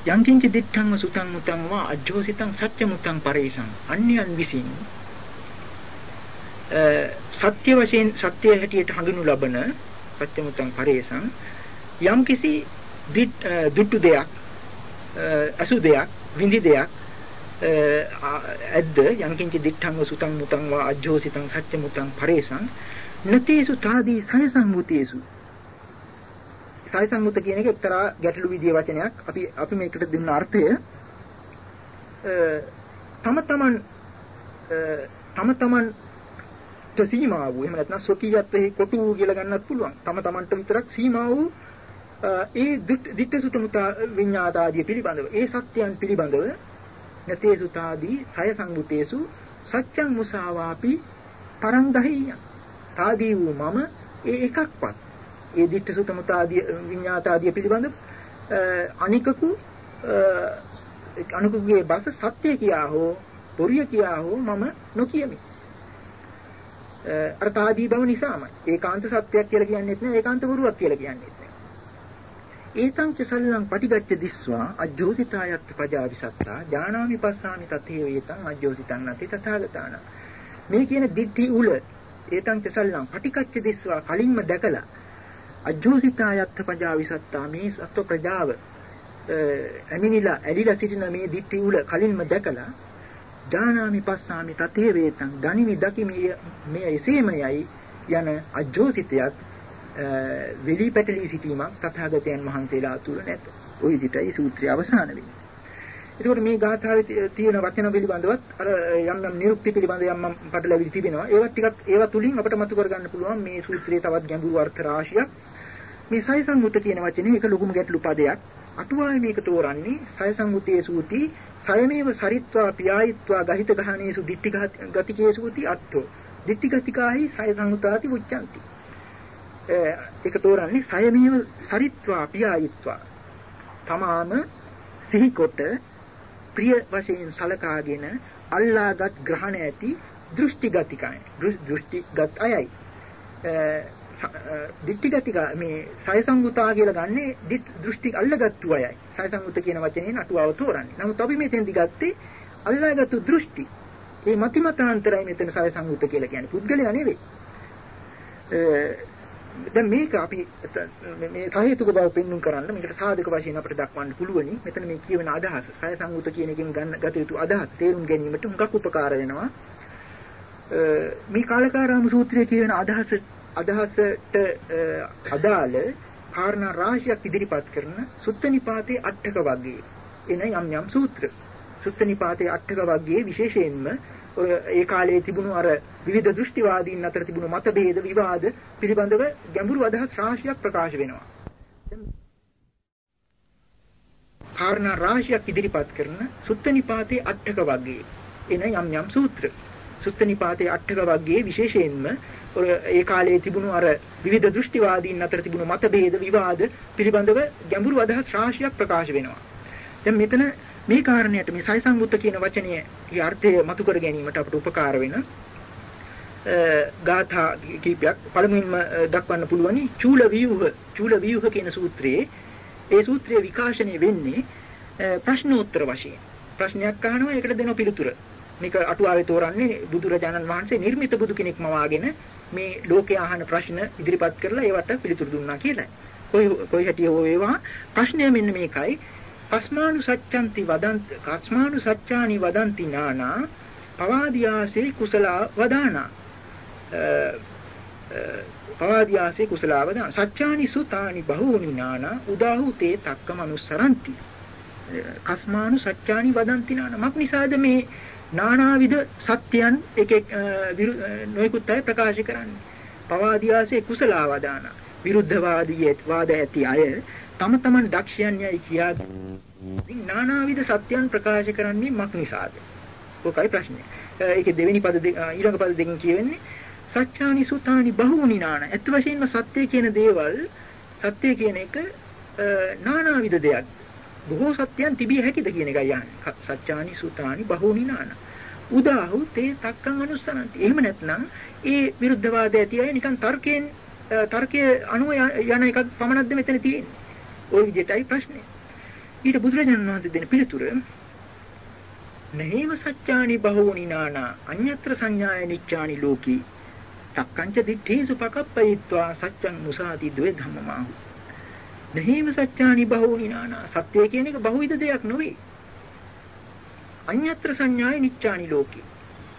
යංකින්ච දිත්තං සුතං මුතං වා අජ්ජෝසිතං සත්‍යමුතං පරේසං අන්‍යයන් විසින් සත්‍ය වශයෙන් සත්‍ය හැටියට හඳුනු ලබන සත්‍යමුතං පරේසං යම් කිසි දුට්ටු දෙයක් අසු දෙයක් විඳි දෙයක් ඇද්ද යම් කිංච දිත්තං සුතං මුතං වා අජ්ජෝසිතං සත්‍යමුතං පරේසං නතේසු තාදී සය සංගුතේසු සය සංගුත කියන එක එක්තරා ගැටලු විදිය වචනයක්. අපි අපි මේකට දුන්න අර්ථය. තම තමන් තම තමන් සීමා වූ එහෙම නැත්නම් ස්වකීයත්වෙහි කොටු වූ කියලා ගන්නත් පුළුවන්. තම තමන්ට විතරක් සීමා වූ ඒ දිට්ඨ සුතමුතා විඤ්ඤාතාදී පිළිබඳව ඒ සත්‍යයන් පිළිබඳව නැතේ සුතාදී සය සංගුතේසු සත්‍යං මුසාවාපි පරංගහිය. තාදී වූ මම ඒ එකක්වත් ඒ දිට්ඨ සුතමුතාදී විඤ්ඤාතාදී පිළිබඳව අනිකකු අනුකුගේ බස සත්‍ය කියා හෝ පොරිය කියා හෝ මම නොකියමි. අර තාදී බව නිසාමයි. ඒකාන්ත සත්‍යයක් කියලා කියන්නේත් නෑ ඒකාන්ත වරුවක් කියලා කියන්නේත් නෑ. ඒතං ච සල්ලං පටිගච්ඡ දිස්වා අජ්ජෝසිතායත් පජාවිසත්තා ඥානාමි පස්සාමි තතේ වේතං අජ්ජෝසිතං නැති තථාගතාන. මේ කියන දිට්ඨි උල ඒතං ච සල්ලං පටිගච්ඡ දිස්වා කලින්ම දැකලා අජ්ජෝසිතායත් පජාවිසත්තා මේ සත්ව ප්‍රජාව ඇමිනිලා ඇලිලා සිටින මේ දිට්ඨි උල කලින්ම දැකලා ඥානාමි පස්සාමි තතේ වේතං ගනිමි දකිමි මේ එසේමයයි යන අජෝසිතයක් වෙලී පැටලී සිටීමක් තථාගතයන් වහන්සේලා තුල නැත. ওই විදිහටයි සූත්‍රය අවසාන වෙන්නේ. එතකොට මේ ගාථාවේ තියෙන වචන පිළිබඳවත් අර යම් යම් නිරුක්ති පිළිබඳ යම් යම් පටලැවිලි තිබෙනවා. ඒවත් ටිකක් ඒවා තුලින් අපිට මතු කරගන්න පුළුවන් මේ සූත්‍රයේ තවත් ගැඹුරු අර්ථ රාශියක්. මේ සය සංගුත කියන වචනේ ඒක ලොකුම ගැටලු පදයක්. අටුවාවේ මේක තෝරන්නේ සය සංගුතයේ සූති සයමේව සරිත්වා පියායිත්වා ගහිත ගහනේසු දිට්ටි ගතිකේසුති අත්තෝ. දිට්ටි ගතිකාහි සය සංගතාති උච්චන්ති ඒක තෝරන්නේ සයමේව සරිත්වා පියායිත්වා. තමාම සිහිකොට ප්‍රිය වශයෙන් සලකාගෙන අල්ලාගත් ග්‍රහණ ඇති දෘෂ්ටි ගතිකයි දෘෂ්ටිගත අයයි. දිට්ඨිගතික මේ සය සංගුතා කියලා ගන්නේ දෘෂ්ටි අල්ලගත්තු අයයි. සය සංගුත කියන වචනේ නටුවව තෝරන්නේ. නමුත් අපි මෙතෙන්දි ගත්තේ අල්ලාගත්තු දෘෂ්ටි. මේ මතිමතාන්තරයි මෙතන සය සංගුත කියලා කියන්නේ. පුද්ගලයා නෙවෙයි. දැන් මේක අපි මේ සහේතුක බව පෙන්වන්න කරන්න මේකට සාධක වශයෙන් අපිට දක්වන්න පුළුවනි. මෙතන මේ කියවෙන අදහස සය සංගුත කියන එකෙන් ගන්න ගත යුතු අදහස් තේරුම් ගැනීමට හුඟක් උපකාර වෙනවා. මේ කාලකාරාම සූත්‍රයේ කියවෙන අදහස අදහසට අදාළ කාරණා රාශියක් ඉදිරිපත් කරන සුත්ත නිපාතේ අටක වර්ගයේ එන යම් යම් සූත්‍ර. සුත්ත නිපාතේ අටක වර්ගයේ විශේෂයෙන්ම ඒ කාලයේ තිබුණු අර විවිධ දෘෂ්ටිවාදීන් අතර තිබුණු මතභේද විවාද පිළිබඳව ගැඹුරු අදහස් රාශියක් ප්‍රකාශ වෙනවා. කාරණා රාශියක් ඉදිරිපත් කරන සුත්ත නිපාතේ අටක වර්ගයේ එන යම් යම් සූත්‍ර. සුත්ත නිපාතේ අටක වර්ගයේ විශේෂයෙන්ම ඒ කාලයේ තිබුණු අර විවිධ දෘෂ්ටිවාදීන් අතර තිබුණු මතභේද විවාද පිළිබඳව ගැඹුරු අදහස් රාශියක් ප්‍රකාශ වෙනවා. දැන් මෙතන මේ කාරණයට මේ සයි සංගුත්ත කියන වචනයේ අර්ථය මතු කර ගැනීමට අපට උපකාර වෙන ගාථා කීපයක් පළමුවෙන්ම දක්වන්න පුළුවනි චූල ව්‍යුහ චූල ව්‍යුහ කියන සූත්‍රයේ ඒ සූත්‍රයේ විකාශනය වෙන්නේ ප්‍රශ්නෝත්තර වශයෙන් ප්‍රශ්නයක් අහනවා ඒකට දෙන පිළිතුර මේක අටුවාවේ තෝරන්නේ බුදුරජාණන් වහන්සේ නිර්මිත බුදු කෙනෙක්ම වාගෙන මේ ලෝකයේ අහන ප්‍රශ්න ඉදිරිපත් කරලා ඒවට පිළිතුරු දුන්නා කියලා. කොයි කොයි හැටි හෝ වේවා. ප්‍රශ්නය මෙන්න මේකයි. කස්මානු සත්‍යන්ති වදන්ත කස්මානු සත්‍යානි වදන්ති නානා පවාදියාසේ කුසල වදානා. පවාදියාසේ කුසල වදාන. සත්‍යානි සුතානි බහූනි නානා උදාහුතේ තක්කමනුස්සරಂತಿ කස්මානු සත්‍යානි වදන්ති නානා. මක් නිසාද මේ නානාවිද සත්‍යයන් එක නොයෙකුත් අය ප්‍රකාශ කරන්නේ. පවාදියාසේ කුසලාවදාන විරුද්ධවාදී වාද ඇති අය තම තමන් දක්ෂයන් යයි කියා ඉතින් නානාවිද සත්‍යයන් ප්‍රකාශ කරන්නේ මක් නිසාද? ඔකයි ප්‍රශ්නේ. ඒකේ දෙවෙනි පද ඊළඟ පද දෙකෙන් කියවෙන්නේ සත්‍යානි සුතානි බහුනි නාන. ඇත්ත වශයෙන්ම සත්‍ය කියන දේවල් සත්‍ය කියන එක නානාවිද දෙයක්. බොහෝ සත්‍යයන් තිබිය හැකිද කියන එකයි යන්නේ. සත්‍යානි සුතානි බහූනි නාන. උදාහු තේ තක්කං අනුස්සනන්ති. එහෙම නැත්නම් ඒ විරුද්ධවාද ඇති අය නිකන් තර්කයෙන් තර්කයේ අනුව යන එකක් පමණක්ද මෙතන තියෙන්නේ. ওই විදිහටයි ප්‍රශ්නේ. ඊට බුදුරජාණන් වහන්සේ දෙන පිළිතුර නහේව සත්‍යානි බහූනි නානා අඤ්ඤත්‍ර සංඥාය නිච්ඡානි ලෝකී සක්කංච දිත්තේසු පකප්පයිත්වා සත්‍යං මුසාති ද්වේ ධම්මමාහු නහේම සත්‍යානි බහූනි නානා. සත්‍ය කියන එක බහුවිධ දෙයක් නෙවෙයි. අඤ්ඤත්‍ර සංඥාය නිච්ඡානි ලෝකේ.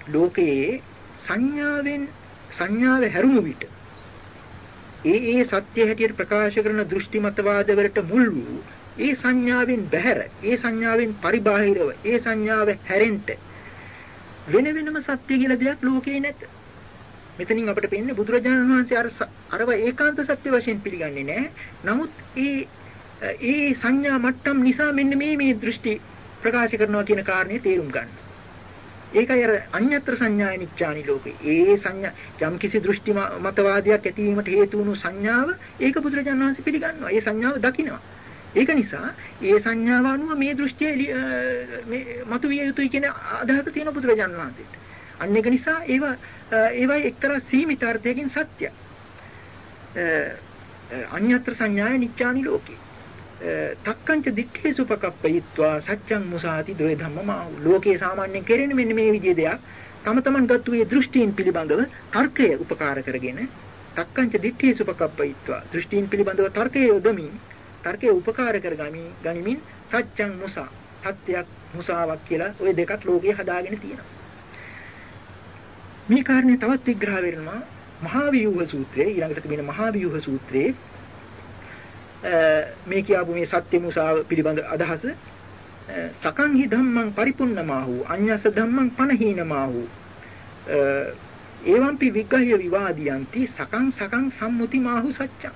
ලෝකයේ සංඥාවෙන් සංඥාව හැරුණු විට ඒ ඒ සත්‍ය හැටියට ප්‍රකාශ කරන දෘෂ්ටි මතවාද වලට මුල් වූ ඒ සංඥාවෙන් බැහැර ඒ සංඥාවෙන් පරිබාහිරව ඒ සංඥාව හැරෙන්න වෙන වෙනම සත්‍ය කියලා දෙයක් ලෝකේ නැත. මෙතනින් අපිට පේන්නේ බුදුරජාණන් වහන්සේ අර අරව ඒකාන්ත සත්‍ය වශයෙන් පිළිගන්නේ නැහැ. නමුත් ඒ ඒ සංඥා මට්ටම් නිසා මෙන්න මේ මේ දෘෂ්ටි ප්‍රකාශ කරනවා කියන කාරණේ තේරුම් ගන්න. ඒකයි අර අඤ්ඤත්‍ර සංඥාය නිච්ඡානි ලෝකේ. ඒ සංඥා යම් කිසි දෘෂ්ටි මතවාදයක් ඇතිවීමට හේතු වුණු සංඥාව ඒක බුදුරජාණන් වහන්සේ පිළිගන්නවා. ඒ සංඥාව දකිනවා. ඒක නිසා ඒ සංඥාව අනුව මේ දෘෂ්ටිය මේ මතුවිය යුතුයි කියන අදහස තියෙන බුදුරජාණන් වහන්සේට. අන්න ඒක නිසා ඒවා ඒවයි එක්තරා සීමිත අර්ථයකින් සත්‍යයි. අඤ්ඤත්‍ර සංඥාය නිච්ඡානි ලෝකේ. තක්කංච දික්ඛේසු පකප්පයිත්වා සත්‍යං මුසාති ද්වේ ධම්මමා ලෝකේ සාමාන්‍යයෙන් කෙරෙන්නේ මෙන්න මේ විදිහේ දෙයක්. තම තමන් ගත්තු මේ දෘෂ්ටීන් පිළිබඳව තර්කය උපකාර කරගෙන තක්කංච දික්ඛේසු පකප්පයිත්වා දෘෂ්ටීන් පිළිබඳව තර්කය යොදමින් තර්කය උපකාර කරගමින් ගනිමින් සත්‍යං මුසා සත්‍යයක් මුසාවක් කියලා ওই දෙකක් ලෝකේ හදාගෙන තියෙනවා. මේ කාරණේ තවත් විග්‍රහ වෙනවා. මහා වියුහ සූත්‍රයේ ඊළඟට තිබෙන මහා වියුහ සූත්‍රයේ මේ කියපු මේ සත්‍ය මුසාව පිළිබඳ අදහස සකං හි ධම්මං පරිපුන්නමාහු අඤ්ඤස ධම්මං පනහීනමාහු. ඒවම්පි විග්‍රහය විවාදියන්ති සකං සකං සම්මුති මාහු සත්‍යං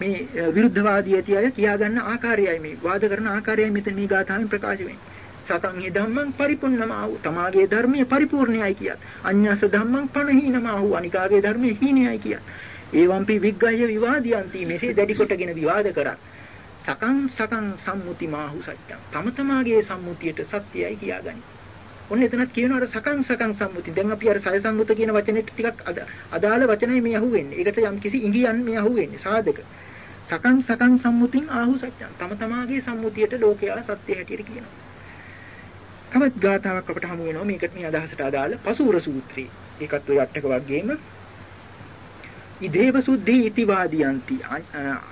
මේ විරුද්ධවාදී ඇති අය කියා ගන්න ආකාරයයි මේ වාද කරන ආකාරයයි මෙතන මේ ගාථාවෙන් ප්‍රකාශ වෙන්නේ. සතං හි ධම්මං පරිපුන්නමාහු තමාගේ ධර්මයේ පරිපූර්ණයයි කියත් අඤ්ඤස ධම්මං පනහීනමාහු අනිකාගේ ධර්මයේ හීනයයි කියත් ඒවම්පි විග්ගය විවාදියන්ති මෙසේ දැඩි කොටගෙන විවාද කරත් සකං සකං සම්මුති මාහු සත්‍යං තම තමාගේ සම්මුතියට සත්‍යයයි කියාගනි. ඔන්න එතනත් කියනවා අර සකං සකං සම්මුති. දැන් අපි අර සය සංගත කියන වචනෙට ටිකක් අදාළ වචනයි මේ අහුවෙන්නේ. ඒකට යම් කිසි ඉඟියන් මේ අහුවෙන්නේ සාධක. සකං සකං සම්මුතින් ආහු සත්‍යං තම තමාගේ සම්මුතියට ලෝකයා සත්‍ය හැටියට කියනවා. තවත් ගාතාවක් අපට හමු වෙනවා. මේකට මේ අදහසට අදාළ පසූර සූත්‍රය. ඒකත් ඔය අටක වර්ගයේම ඉදේව සුද්ධි ඉතිවාදියන්ති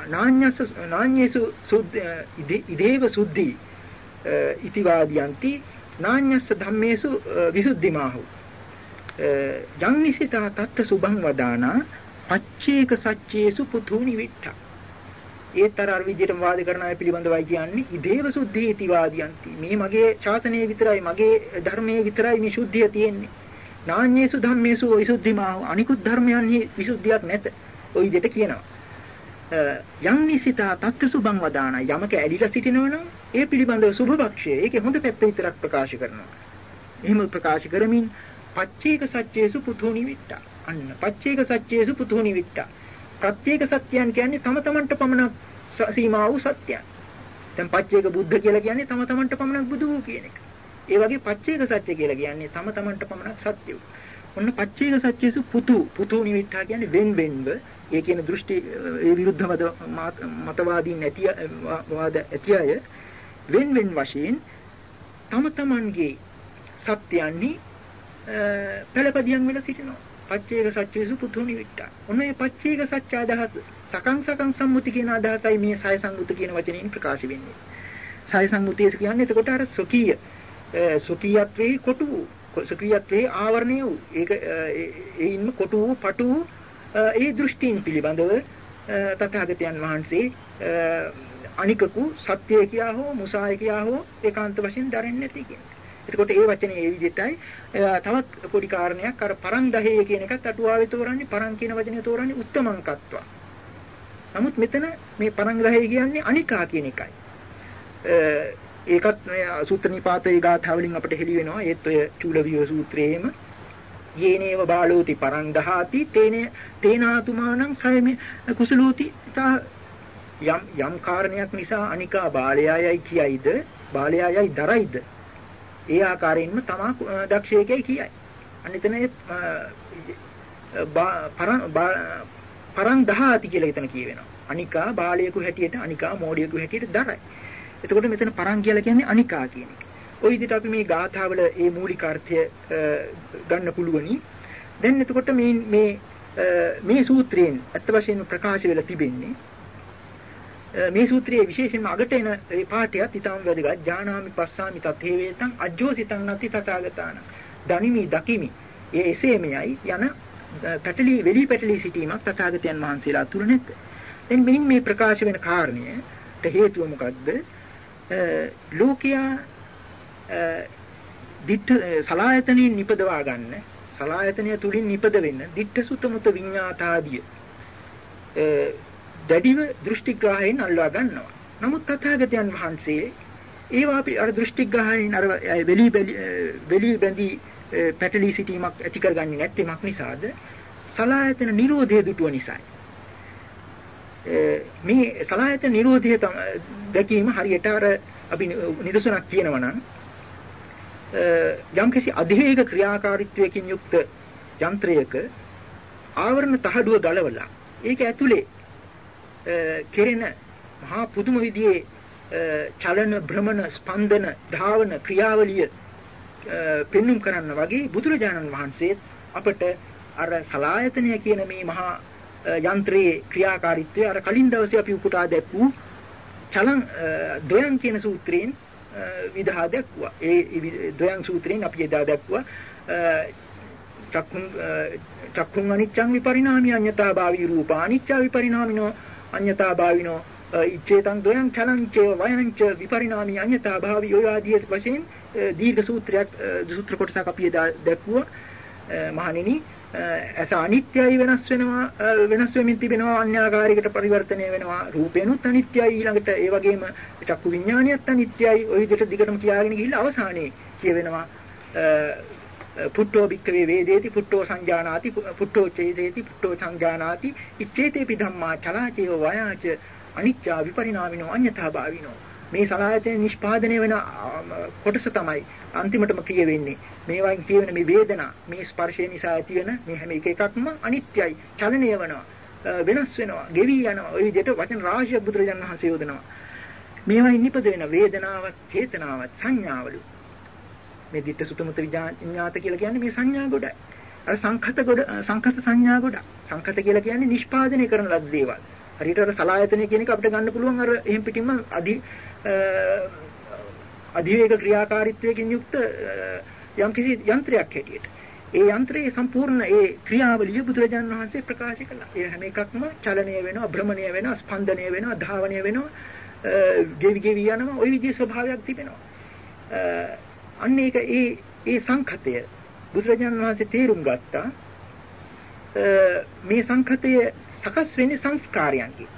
නාඤ්ඤස නාඤ්ඤේසු සුද්ධ ඉදේව සුද්ධි ඉතිවාදියන්ති නාඤ්ඤස්ස ධම්මේසු විසුද්ධිමාහු. යන්නිසිතා තත්ත සුභං වදානා පච්චේක සච්චේසු පුතුනි විට්ඨා. ඒතර අර විදිහටම වාද කරන අය පිළිබඳවයි කියන්නේ ඉදේව සුද්ධි इति වාදියන්ති මේ මගේ ශාසනය විතරයි මගේ ධර්මයේ විතරයි මේ ශුද්ධිය තියෙන්නේ නාඤ්ඤේසු ධම්මේසු විසුද්ධිමා අනිකුත් ධර්මයන්හි විසුද්ධියක් නැත. ওই විදිහට කියනවා. යම් නිසිතා තත්ත්ව සුභං වදාන යමක ඇලිලා සිටිනවනම් ඒ පිළිබඳව සුභපක්ෂය ඒකේ හොඳ පැත්ත විතරක් ප්‍රකාශ කරනවා. එහෙම ප්‍රකාශ කරමින් පච්චේක සත්‍යේසු පුතුනි විට්ටා. අන්න පච්චේක සත්‍යේසු පුතුනි විට්ටා. ප්‍රත්‍යේක සත්‍යයන් කියන්නේ තම තමන්ට පමණක් සීමා වූ සත්‍යයන්. දැන් පච්චේක බුද්ධ කියලා කියන්නේ තම තමන්ට පමණක් බුදු වූ කියන එක. ඒ වගේ පච්චේක සත්‍ය කියලා කියන්නේ තම තමන්ට පමණක් සත්‍යය. ඔන්න පච්චේක සත්‍යසු පුතු පුතු නිමිත්තා කියන්නේ වෙන් වෙන්ව ඒ කියන දෘෂ්ටි ඒ විරුද්ධ මතවාදීන් නැති වාද ඇති අය වෙන් වෙන් වශයෙන් තම තමන්ගේ සත්‍යයන්හි පළපදියම් වෙලා සිටිනවා. පච්චේක සත්‍යසු පුතු නිමිත්තා. ඔන්න මේ පච්චේක සත්‍ය අදහස සකං සකං සම්මුති කියන අදහසයි මේ සය සංගුත කියන වචනයෙන් ප්‍රකාශ වෙන්නේ. සය සංගුතය කියන්නේ එතකොට අර සොකීය සුඛියත්වේ කොටු සුඛියත්වේ ආවරණය වූ ඒක ඒින්ම කොටු වූ පටු වූ ඒ දෘෂ්ටීන් පිළිබඳව තථාගතයන් වහන්සේ අනිකකු සත්‍යය කියා හෝ මුසාය කියා හෝ ඒකාන්ත වශයෙන් දරන්නේ නැති කියන්නේ. එතකොට ඒ වචනේ ඒ විදිහටයි. තවත් පොඩි කාරණයක් අර පරං දහේ කියන එකත් අටුවාවේ තෝරන්නේ පරං කියන වචනේ තෝරන්නේ උත්තමංකත්ව. නමුත් මෙතන මේ පරං දහේ කියන්නේ අනිකා කියන එකයි. ඒකත් සූත්‍ර නිපාතේ ගාථා වලින් අපිට හෙළි වෙනවා. ඒත් ඔය චූලවිය සූත්‍රයේම. යේනේව බාලෝති පරං දහාති තේනේ තේනාතුමානං සයමේ කුසලෝති. යම් යම් කාරණයක් නිසා අනිකා බාලයායයි කියයිද? බාලයායයි දරයිද? ඒ ආකාරයෙන්ම තමා දක්ෂයෙක්යි කියයි අන්න එතන පරං දහාති කියලා එතන කියවෙනවා අනිකා බාලයෙකු හැටියට අනිකා මෝඩියෙකු හැටියට දරයි එතකොට මෙතන පරං කියලා කියන්නේ අනිකා කියන එක. ওই විදිහට අපි මේ ගාථාවල මේ මූලික අර්ථය ගන්න පුළුවනි. දැන් එතකොට මේ මේ මේ සූත්‍රයෙන් අත් වශයෙන්ම ප්‍රකාශ වෙලා තිබෙන්නේ මේ සූත්‍රයේ විශේෂයෙන්ම අගට එන ඒ පාඨයත් ඊටම වැදගත්. ඥානාමි පස්සාමි තතේ වේතං අජ්ජෝසිතං නැති තථාගතාන. දනිමි දකිමි. ඒ එසේමයයි යන පැටලි වෙලි පැටලි සිටීමක් තථාගතයන් වහන්සේලා තුල නැත. දැන් මෙන්න මේ ප්‍රකාශ වෙන කාරණයට හේතුව මොකද්ද? ලෝකයා දිට්ඨ සලායතනෙන් නිපදවා ගන්න සලායතනය තුලින් නිපද වෙන්න දිට්ඨ සුතමුත විඤ්ඤාතාදිය දැඩිව දෘෂ්ටිග්‍රහයෙන් අල්ලා ගන්නවා. නමුත් තථාගතයන් වහන්සේ ඒවා අපි අර දෘෂ්ටිග්‍රහයෙන් අර වෙලි වෙලි බැඳි පැටලී සිටීමක් ඇති කරගන්නේ නැත්නම් නිසාද සලායතන නිරෝධය දුටුව නිසායි. මේ සලායතන නිරෝධය දැකීම හරියට අර අපි නිදසුනක් කියනවා නම් යම්කිසි අධිවේග ක්‍රියාකාරීත්වයකින් යුක්ත යන්ත්‍රයක ආවරණ තහඩුව ගලවලා ඒක ඇතුලේ කෙරෙන මහා පුදුම විදිහේ චලන භ්‍රමණ ස්පන්දන ධාවන ක්‍රියාවලිය පෙන්눔 කරන්න වගේ බුදුරජාණන් වහන්සේ අපට අර සලායතනය කියන මේ මහා යන්ත්‍රයේ ක්‍රියාකාරීත්වය අර කලින් දවසේ අපි උපුටා දැක්වූ චලන් දොයන් කියන සූත්‍රයෙන් විදහා දැක්වුවා. ඒ දොයන් සූත්‍රයෙන් අපි එදා දැක්වුවා චක්කුං චක්කුං අනිච්ඡං විපරිණාමි අඤ්ඤතා භාවී රූපා අනිච්චා විපරිණාමිනෝ අඤ්ඤතා භාවිනෝ ඉච්ඡේතං දොයං චලංච වයංච විපරිණාමි අඤ්ඤතා භාවී ඔය ආදී වශයෙන් දීර්ඝ සූත්‍රයක් සූත්‍ර කොටසක් අපි එදා දැක්වුවා. මහණෙනි ඇස අනිත්‍යයි වෙනස් වෙනවා වෙනස් වෙමින් තිබෙනවා අන්‍යාකාරයකට පරිවර්තනය වෙනවා. රූපේනුත් අනිත්‍යයි ඊළඟට ඒ වගේම චක්කු විඥානියත් අනිත්‍යයි. ওই විදිහට දිගටම කියාගෙන ගිහිල්ලා අවසානයේ කියවෙනවා. පුට්ඨෝ භික්ඛවේ වේදේති පුට්ඨෝ සංජානාති පුට්ඨෝ චේතේති පුට්ඨෝ සංජානාති ඉච්ඡේතේපි ධම්මා චලාචේව වයාච අනිච්චා විපරිණාමිනෝ අඤ්ඤතා භාවිනෝ මේ සලආයතන නිෂ්පාදනය වෙන කොටස තමයි අන්තිමටම කියවෙන්නේ. මේවායින් කියවෙන මේ වේදනා, මේ ස්පර්ශය නිසා ඇතිවෙන මේ හැම එක එකක්ම අනිත්‍යයි, චලනය වෙනවා, වෙනස් වෙනවා, ගෙවි යනවා. ওই විදිහට වචන රාශියක් බුදුරජාණන් වහන්සේ යොදනවා. මේවායින් නිපද වෙන වේදනාවත්, චේතනාවත්, සංඥාවලු. මේ ditta sutamuta විඥාත කියලා කියන්නේ මේ සංඥා ගොඩයි. අර සංඛත ගොඩ සංඛත සංඥා ගොඩ. සංඛත කියලා කියන්නේ නිෂ්පාදනය කරන ලද දේවල්. හරියට අර සලායතනය කියන එක අපිට ගන්න පුළුවන් අර එහෙම් පිටින්ම අදි අධිවේග ක්‍රියාකාරීත්වයකින් යුක්ත යම්කිසි යන්ත්‍රයක් හැටියට. ඒ යන්ත්‍රයේ සම්පූර්ණ ඒ ක්‍රියාවලිය බුදුරජාණන් වහන්සේ ප්‍රකාශ කළා. ඒ හැම එකක්ම චලනය වෙනවා, භ්‍රමණය වෙනවා, ස්පන්දනය වෙනවා, ධාවනය වෙනවා, ගෙවි ගෙවි යනවා. ওই විදිහේ ස්වභාවයක් තිබෙනවා. අන්න ඒක ඒ ඒ සංඛතය බුදුරජාණන් වහන්සේ තේරුම් ගත්තා. මේ සංඛතය සකස් වෙන්නේ සංස්කාරයන්ගෙන්.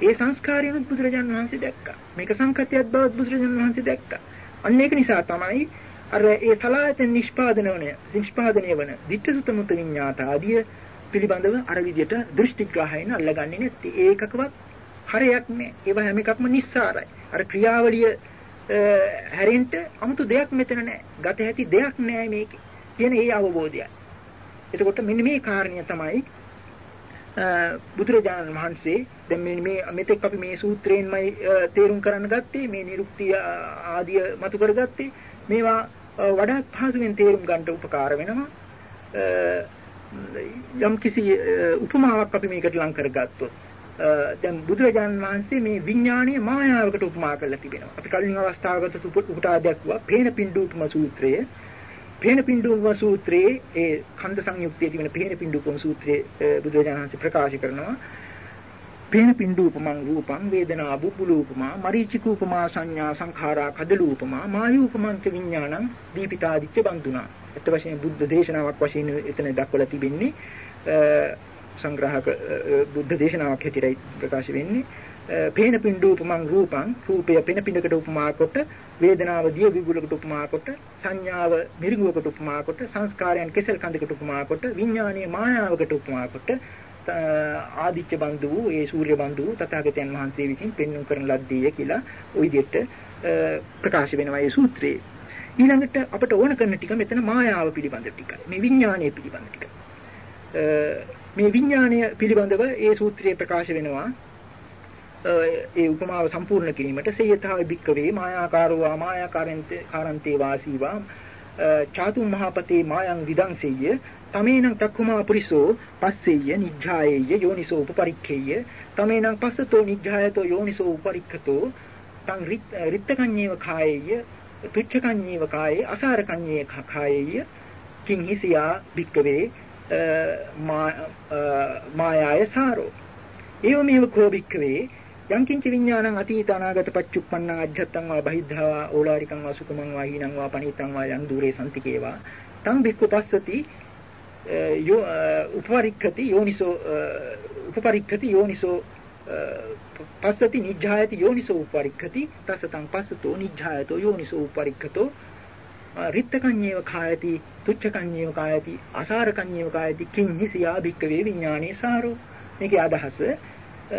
ඒ සංස්කාරයන් බුදුරජාණන් වහන්සේ දැක්කා. මේක සංකතියක් බවත් බුදුරජාණන් වහන්සේ දැක්කා. අන්න ඒක නිසා තමයි අර ඒ සලායතන නිෂ්පාදනය වන නිෂ්පාදනය වන ditthසුතමුත විඤ්ඤාත ආදිය පිළිබඳව අර විදියට දෘෂ්ටිග්‍රහයෙන් අල්ලගන්නේ නැත්තේ. ඒකකවත් හරයක් නෑ. ඒවා හැම එකක්ම නිස්සාරයි. අර ක්‍රියාවලිය හැරෙන්න 아무තු දෙයක් මෙතන නෑ. ගත හැකි දෙයක් නෑ මේකේ. කියන ඒ අවබෝධයයි. එතකොට මෙන්න මේ කාරණය තමයි බුදුරජාණන් වහන්සේ දැන් මේ මේ මෙතෙක් අපි මේ සූත්‍රයෙන්මයි තේරුම් කරන්න ගත්තේ මේ නිරුක්තිය ආදිය මතු කරගත්තේ මේවා වඩාත් පහසුවෙන් තේරුම් ගන්නට උපකාර වෙනවා යම් කිසි උපමාවක් අපි මේකට ලං කරගත්තොත් දැන් බුදුරජාණන් වහන්සේ මේ විඥානීය මායාවකට උපමා කරලා තිබෙනවා. අපි කලින් අවස්ථාවකට උපුටා දැක්වුවා. පේන පින්ඩූපම සූත්‍රයේ. පේන පින්ඩුම සූත්‍රයේ ඒ ඛණ්ඩ සංයුක්තයේ තිබෙන පේන පින්ඩුපම සූත්‍රයේ බුදුරජාණන් වහන්සේ ප්‍රකාශ කරනවා. පේන පින්ඩුපමං රූපං වේදනා බුබ්බුලූපමා මරීචිකූපමා සංඥා සංඛාරා කදලූපමා මායූපමං ච විඥානං දීපිතාදිච්ච බන්දුනා අත් වශයෙන් බුද්ධ දේශනාවක් වශයෙන් එතන දක්වලා තිබෙන්නේ සංග්‍රහක බුද්ධ දේශනාවක් හැටියට ප්‍රකාශ වෙන්නේ. පේන පින්ඩූපමං රූපං රූපය පෙන පින්ඩකට උපමා කොට වේදනාව දිය විගුලකට උපමා කොට සංඥාව මිරිඟුවකට උපමා කොට සංස්කාරයන් කෙසෙල් කඳකට උපමා කොට විඥානීය මායාවකට උපමා කොට ආදිච්ච බන්දු වූ ඒ සූර්ය බන්දු වූ තථාගතයන් වහන්සේ විසින් පෙන්වු කරන ලද්දේ කියලා ওই විදිහට ප්‍රකාශ වෙනවා මේ සූත්‍රයේ. ඊළඟට අපට ඕන කරන ටික මෙතන මායාව පිළිබඳ ටිකයි. මේ විඥානය පිළිබඳ ටික. මේ විඥානය පිළිබඳව ඒ සූත්‍රයේ ප්‍රකාශ වෙනවා. ඒ උපමාව සම්පූර්ණ කිරීමට සේයතාව බික්කවේ මායාකාරෝ මායාකාරන්තේ කාරන්තේ වාසීවා. චාතුම් මහපතේ මායං විදංසෙය්‍ය තමේනං තක්ඛුමා පුරිසෝ පස්සෙය්‍ය නිජ්ජායෙය්‍ය යෝනිසෝ උපපරික්ඛෙය්‍ය තමේනං පස්සතෝ නිජ්ජායතෝ යෝනිසෝ උපරික්ඛතෝ තං රිත්තකඤ්ඤේව කායෙය්‍ය තුච්ඡකඤ්ඤේව කායේ අසාරකඤ්ඤේ කායෙය්‍ය කිං හිසියා බික්කවේ මායාය සාරෝ. ඒව මේව කෝ බික්කවේ යංකින්ච විඥානං අතීත අනාගත පච්චුප්පන්න අජ්ජත්තං වා බහිද්ධා වා ඕලාරිකං වා සුකමං වා හීනං වා පණිතං වා යං දුරේ සම්තිකේවා තං බික්ඛු පස්සති යෝ උපපරික්ඛති යෝනිසෝ උපපරික්ඛති යෝනිසෝ පස්සති නිජ්ජායති යෝනිසෝ උපපරික්ඛති තසතං පස්සතෝ නිජ්ජායතෝ යෝනිසෝ උපපරික්ඛතෝ රිත්තකඤ්ඤේව කායති තුච්ඡකඤ්ඤේව කායති අසාරකඤ්ඤේව කායති කිං හිසියා භික්කවේ විඥානේ සාරෝ. මේකේ අදහස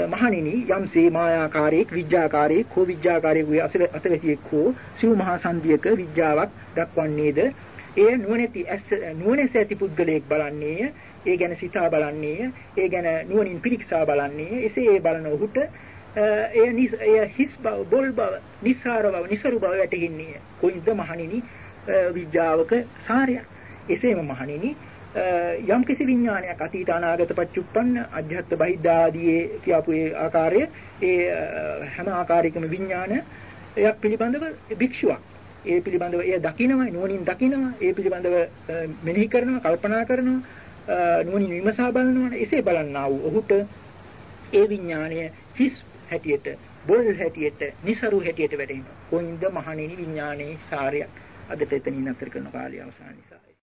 මහණෙනි යම්සේ මායාකාරයේ විඥාකාරයේ කෝ විඥාකාරයේ අසවැසියෙක් හෝ සිව් මහා සංධියක විඥාවක් දක්වන්නේද? එය නුවණැති නුවණැස ඇති පුද්ගලයෙක් බලන්නේය ඒ ගැන සිතා බලන්නේය ඒ ගැන නුවණින් පිරික්සා බලන්නේය. එසේ ඒ බලන ඔහුට එය එය හිස් බව බොල් බව නිස්සාර බව නිසරු බව වැටහින්නේ කොයින්ද මහණෙනි? විඥාවක සාරයක්. එසේම මහණෙනි යම් කිසි විඥානයක් අතීත අනාගත පච්චුප්පන්න අධ්‍යාත්ම බහිද්ධාදී කියපු ඒ ආකාරය ඒ හැම ආකාරයකම විඥානයක් පිළිබඳව භික්ෂුවක්. ඒ පිළිබඳව එය දකිනවා නුවණින් දකිනවා ඒ පිළිබඳව මෙනෙහි කරනවා කල්පනා කරනවා නුවණින් විමසා බලනවා. එසේ බලන්නා වූ ඔහුට ඒ විඥානය හිස් හැටියට බොල් හැටියට નિසරු හැටියට වැටෙනවා කොයින්ද මහණෙනි විඥානයේ සාරයක්? අදට එතනින් අතර කරන කාලය අවසන් නිසා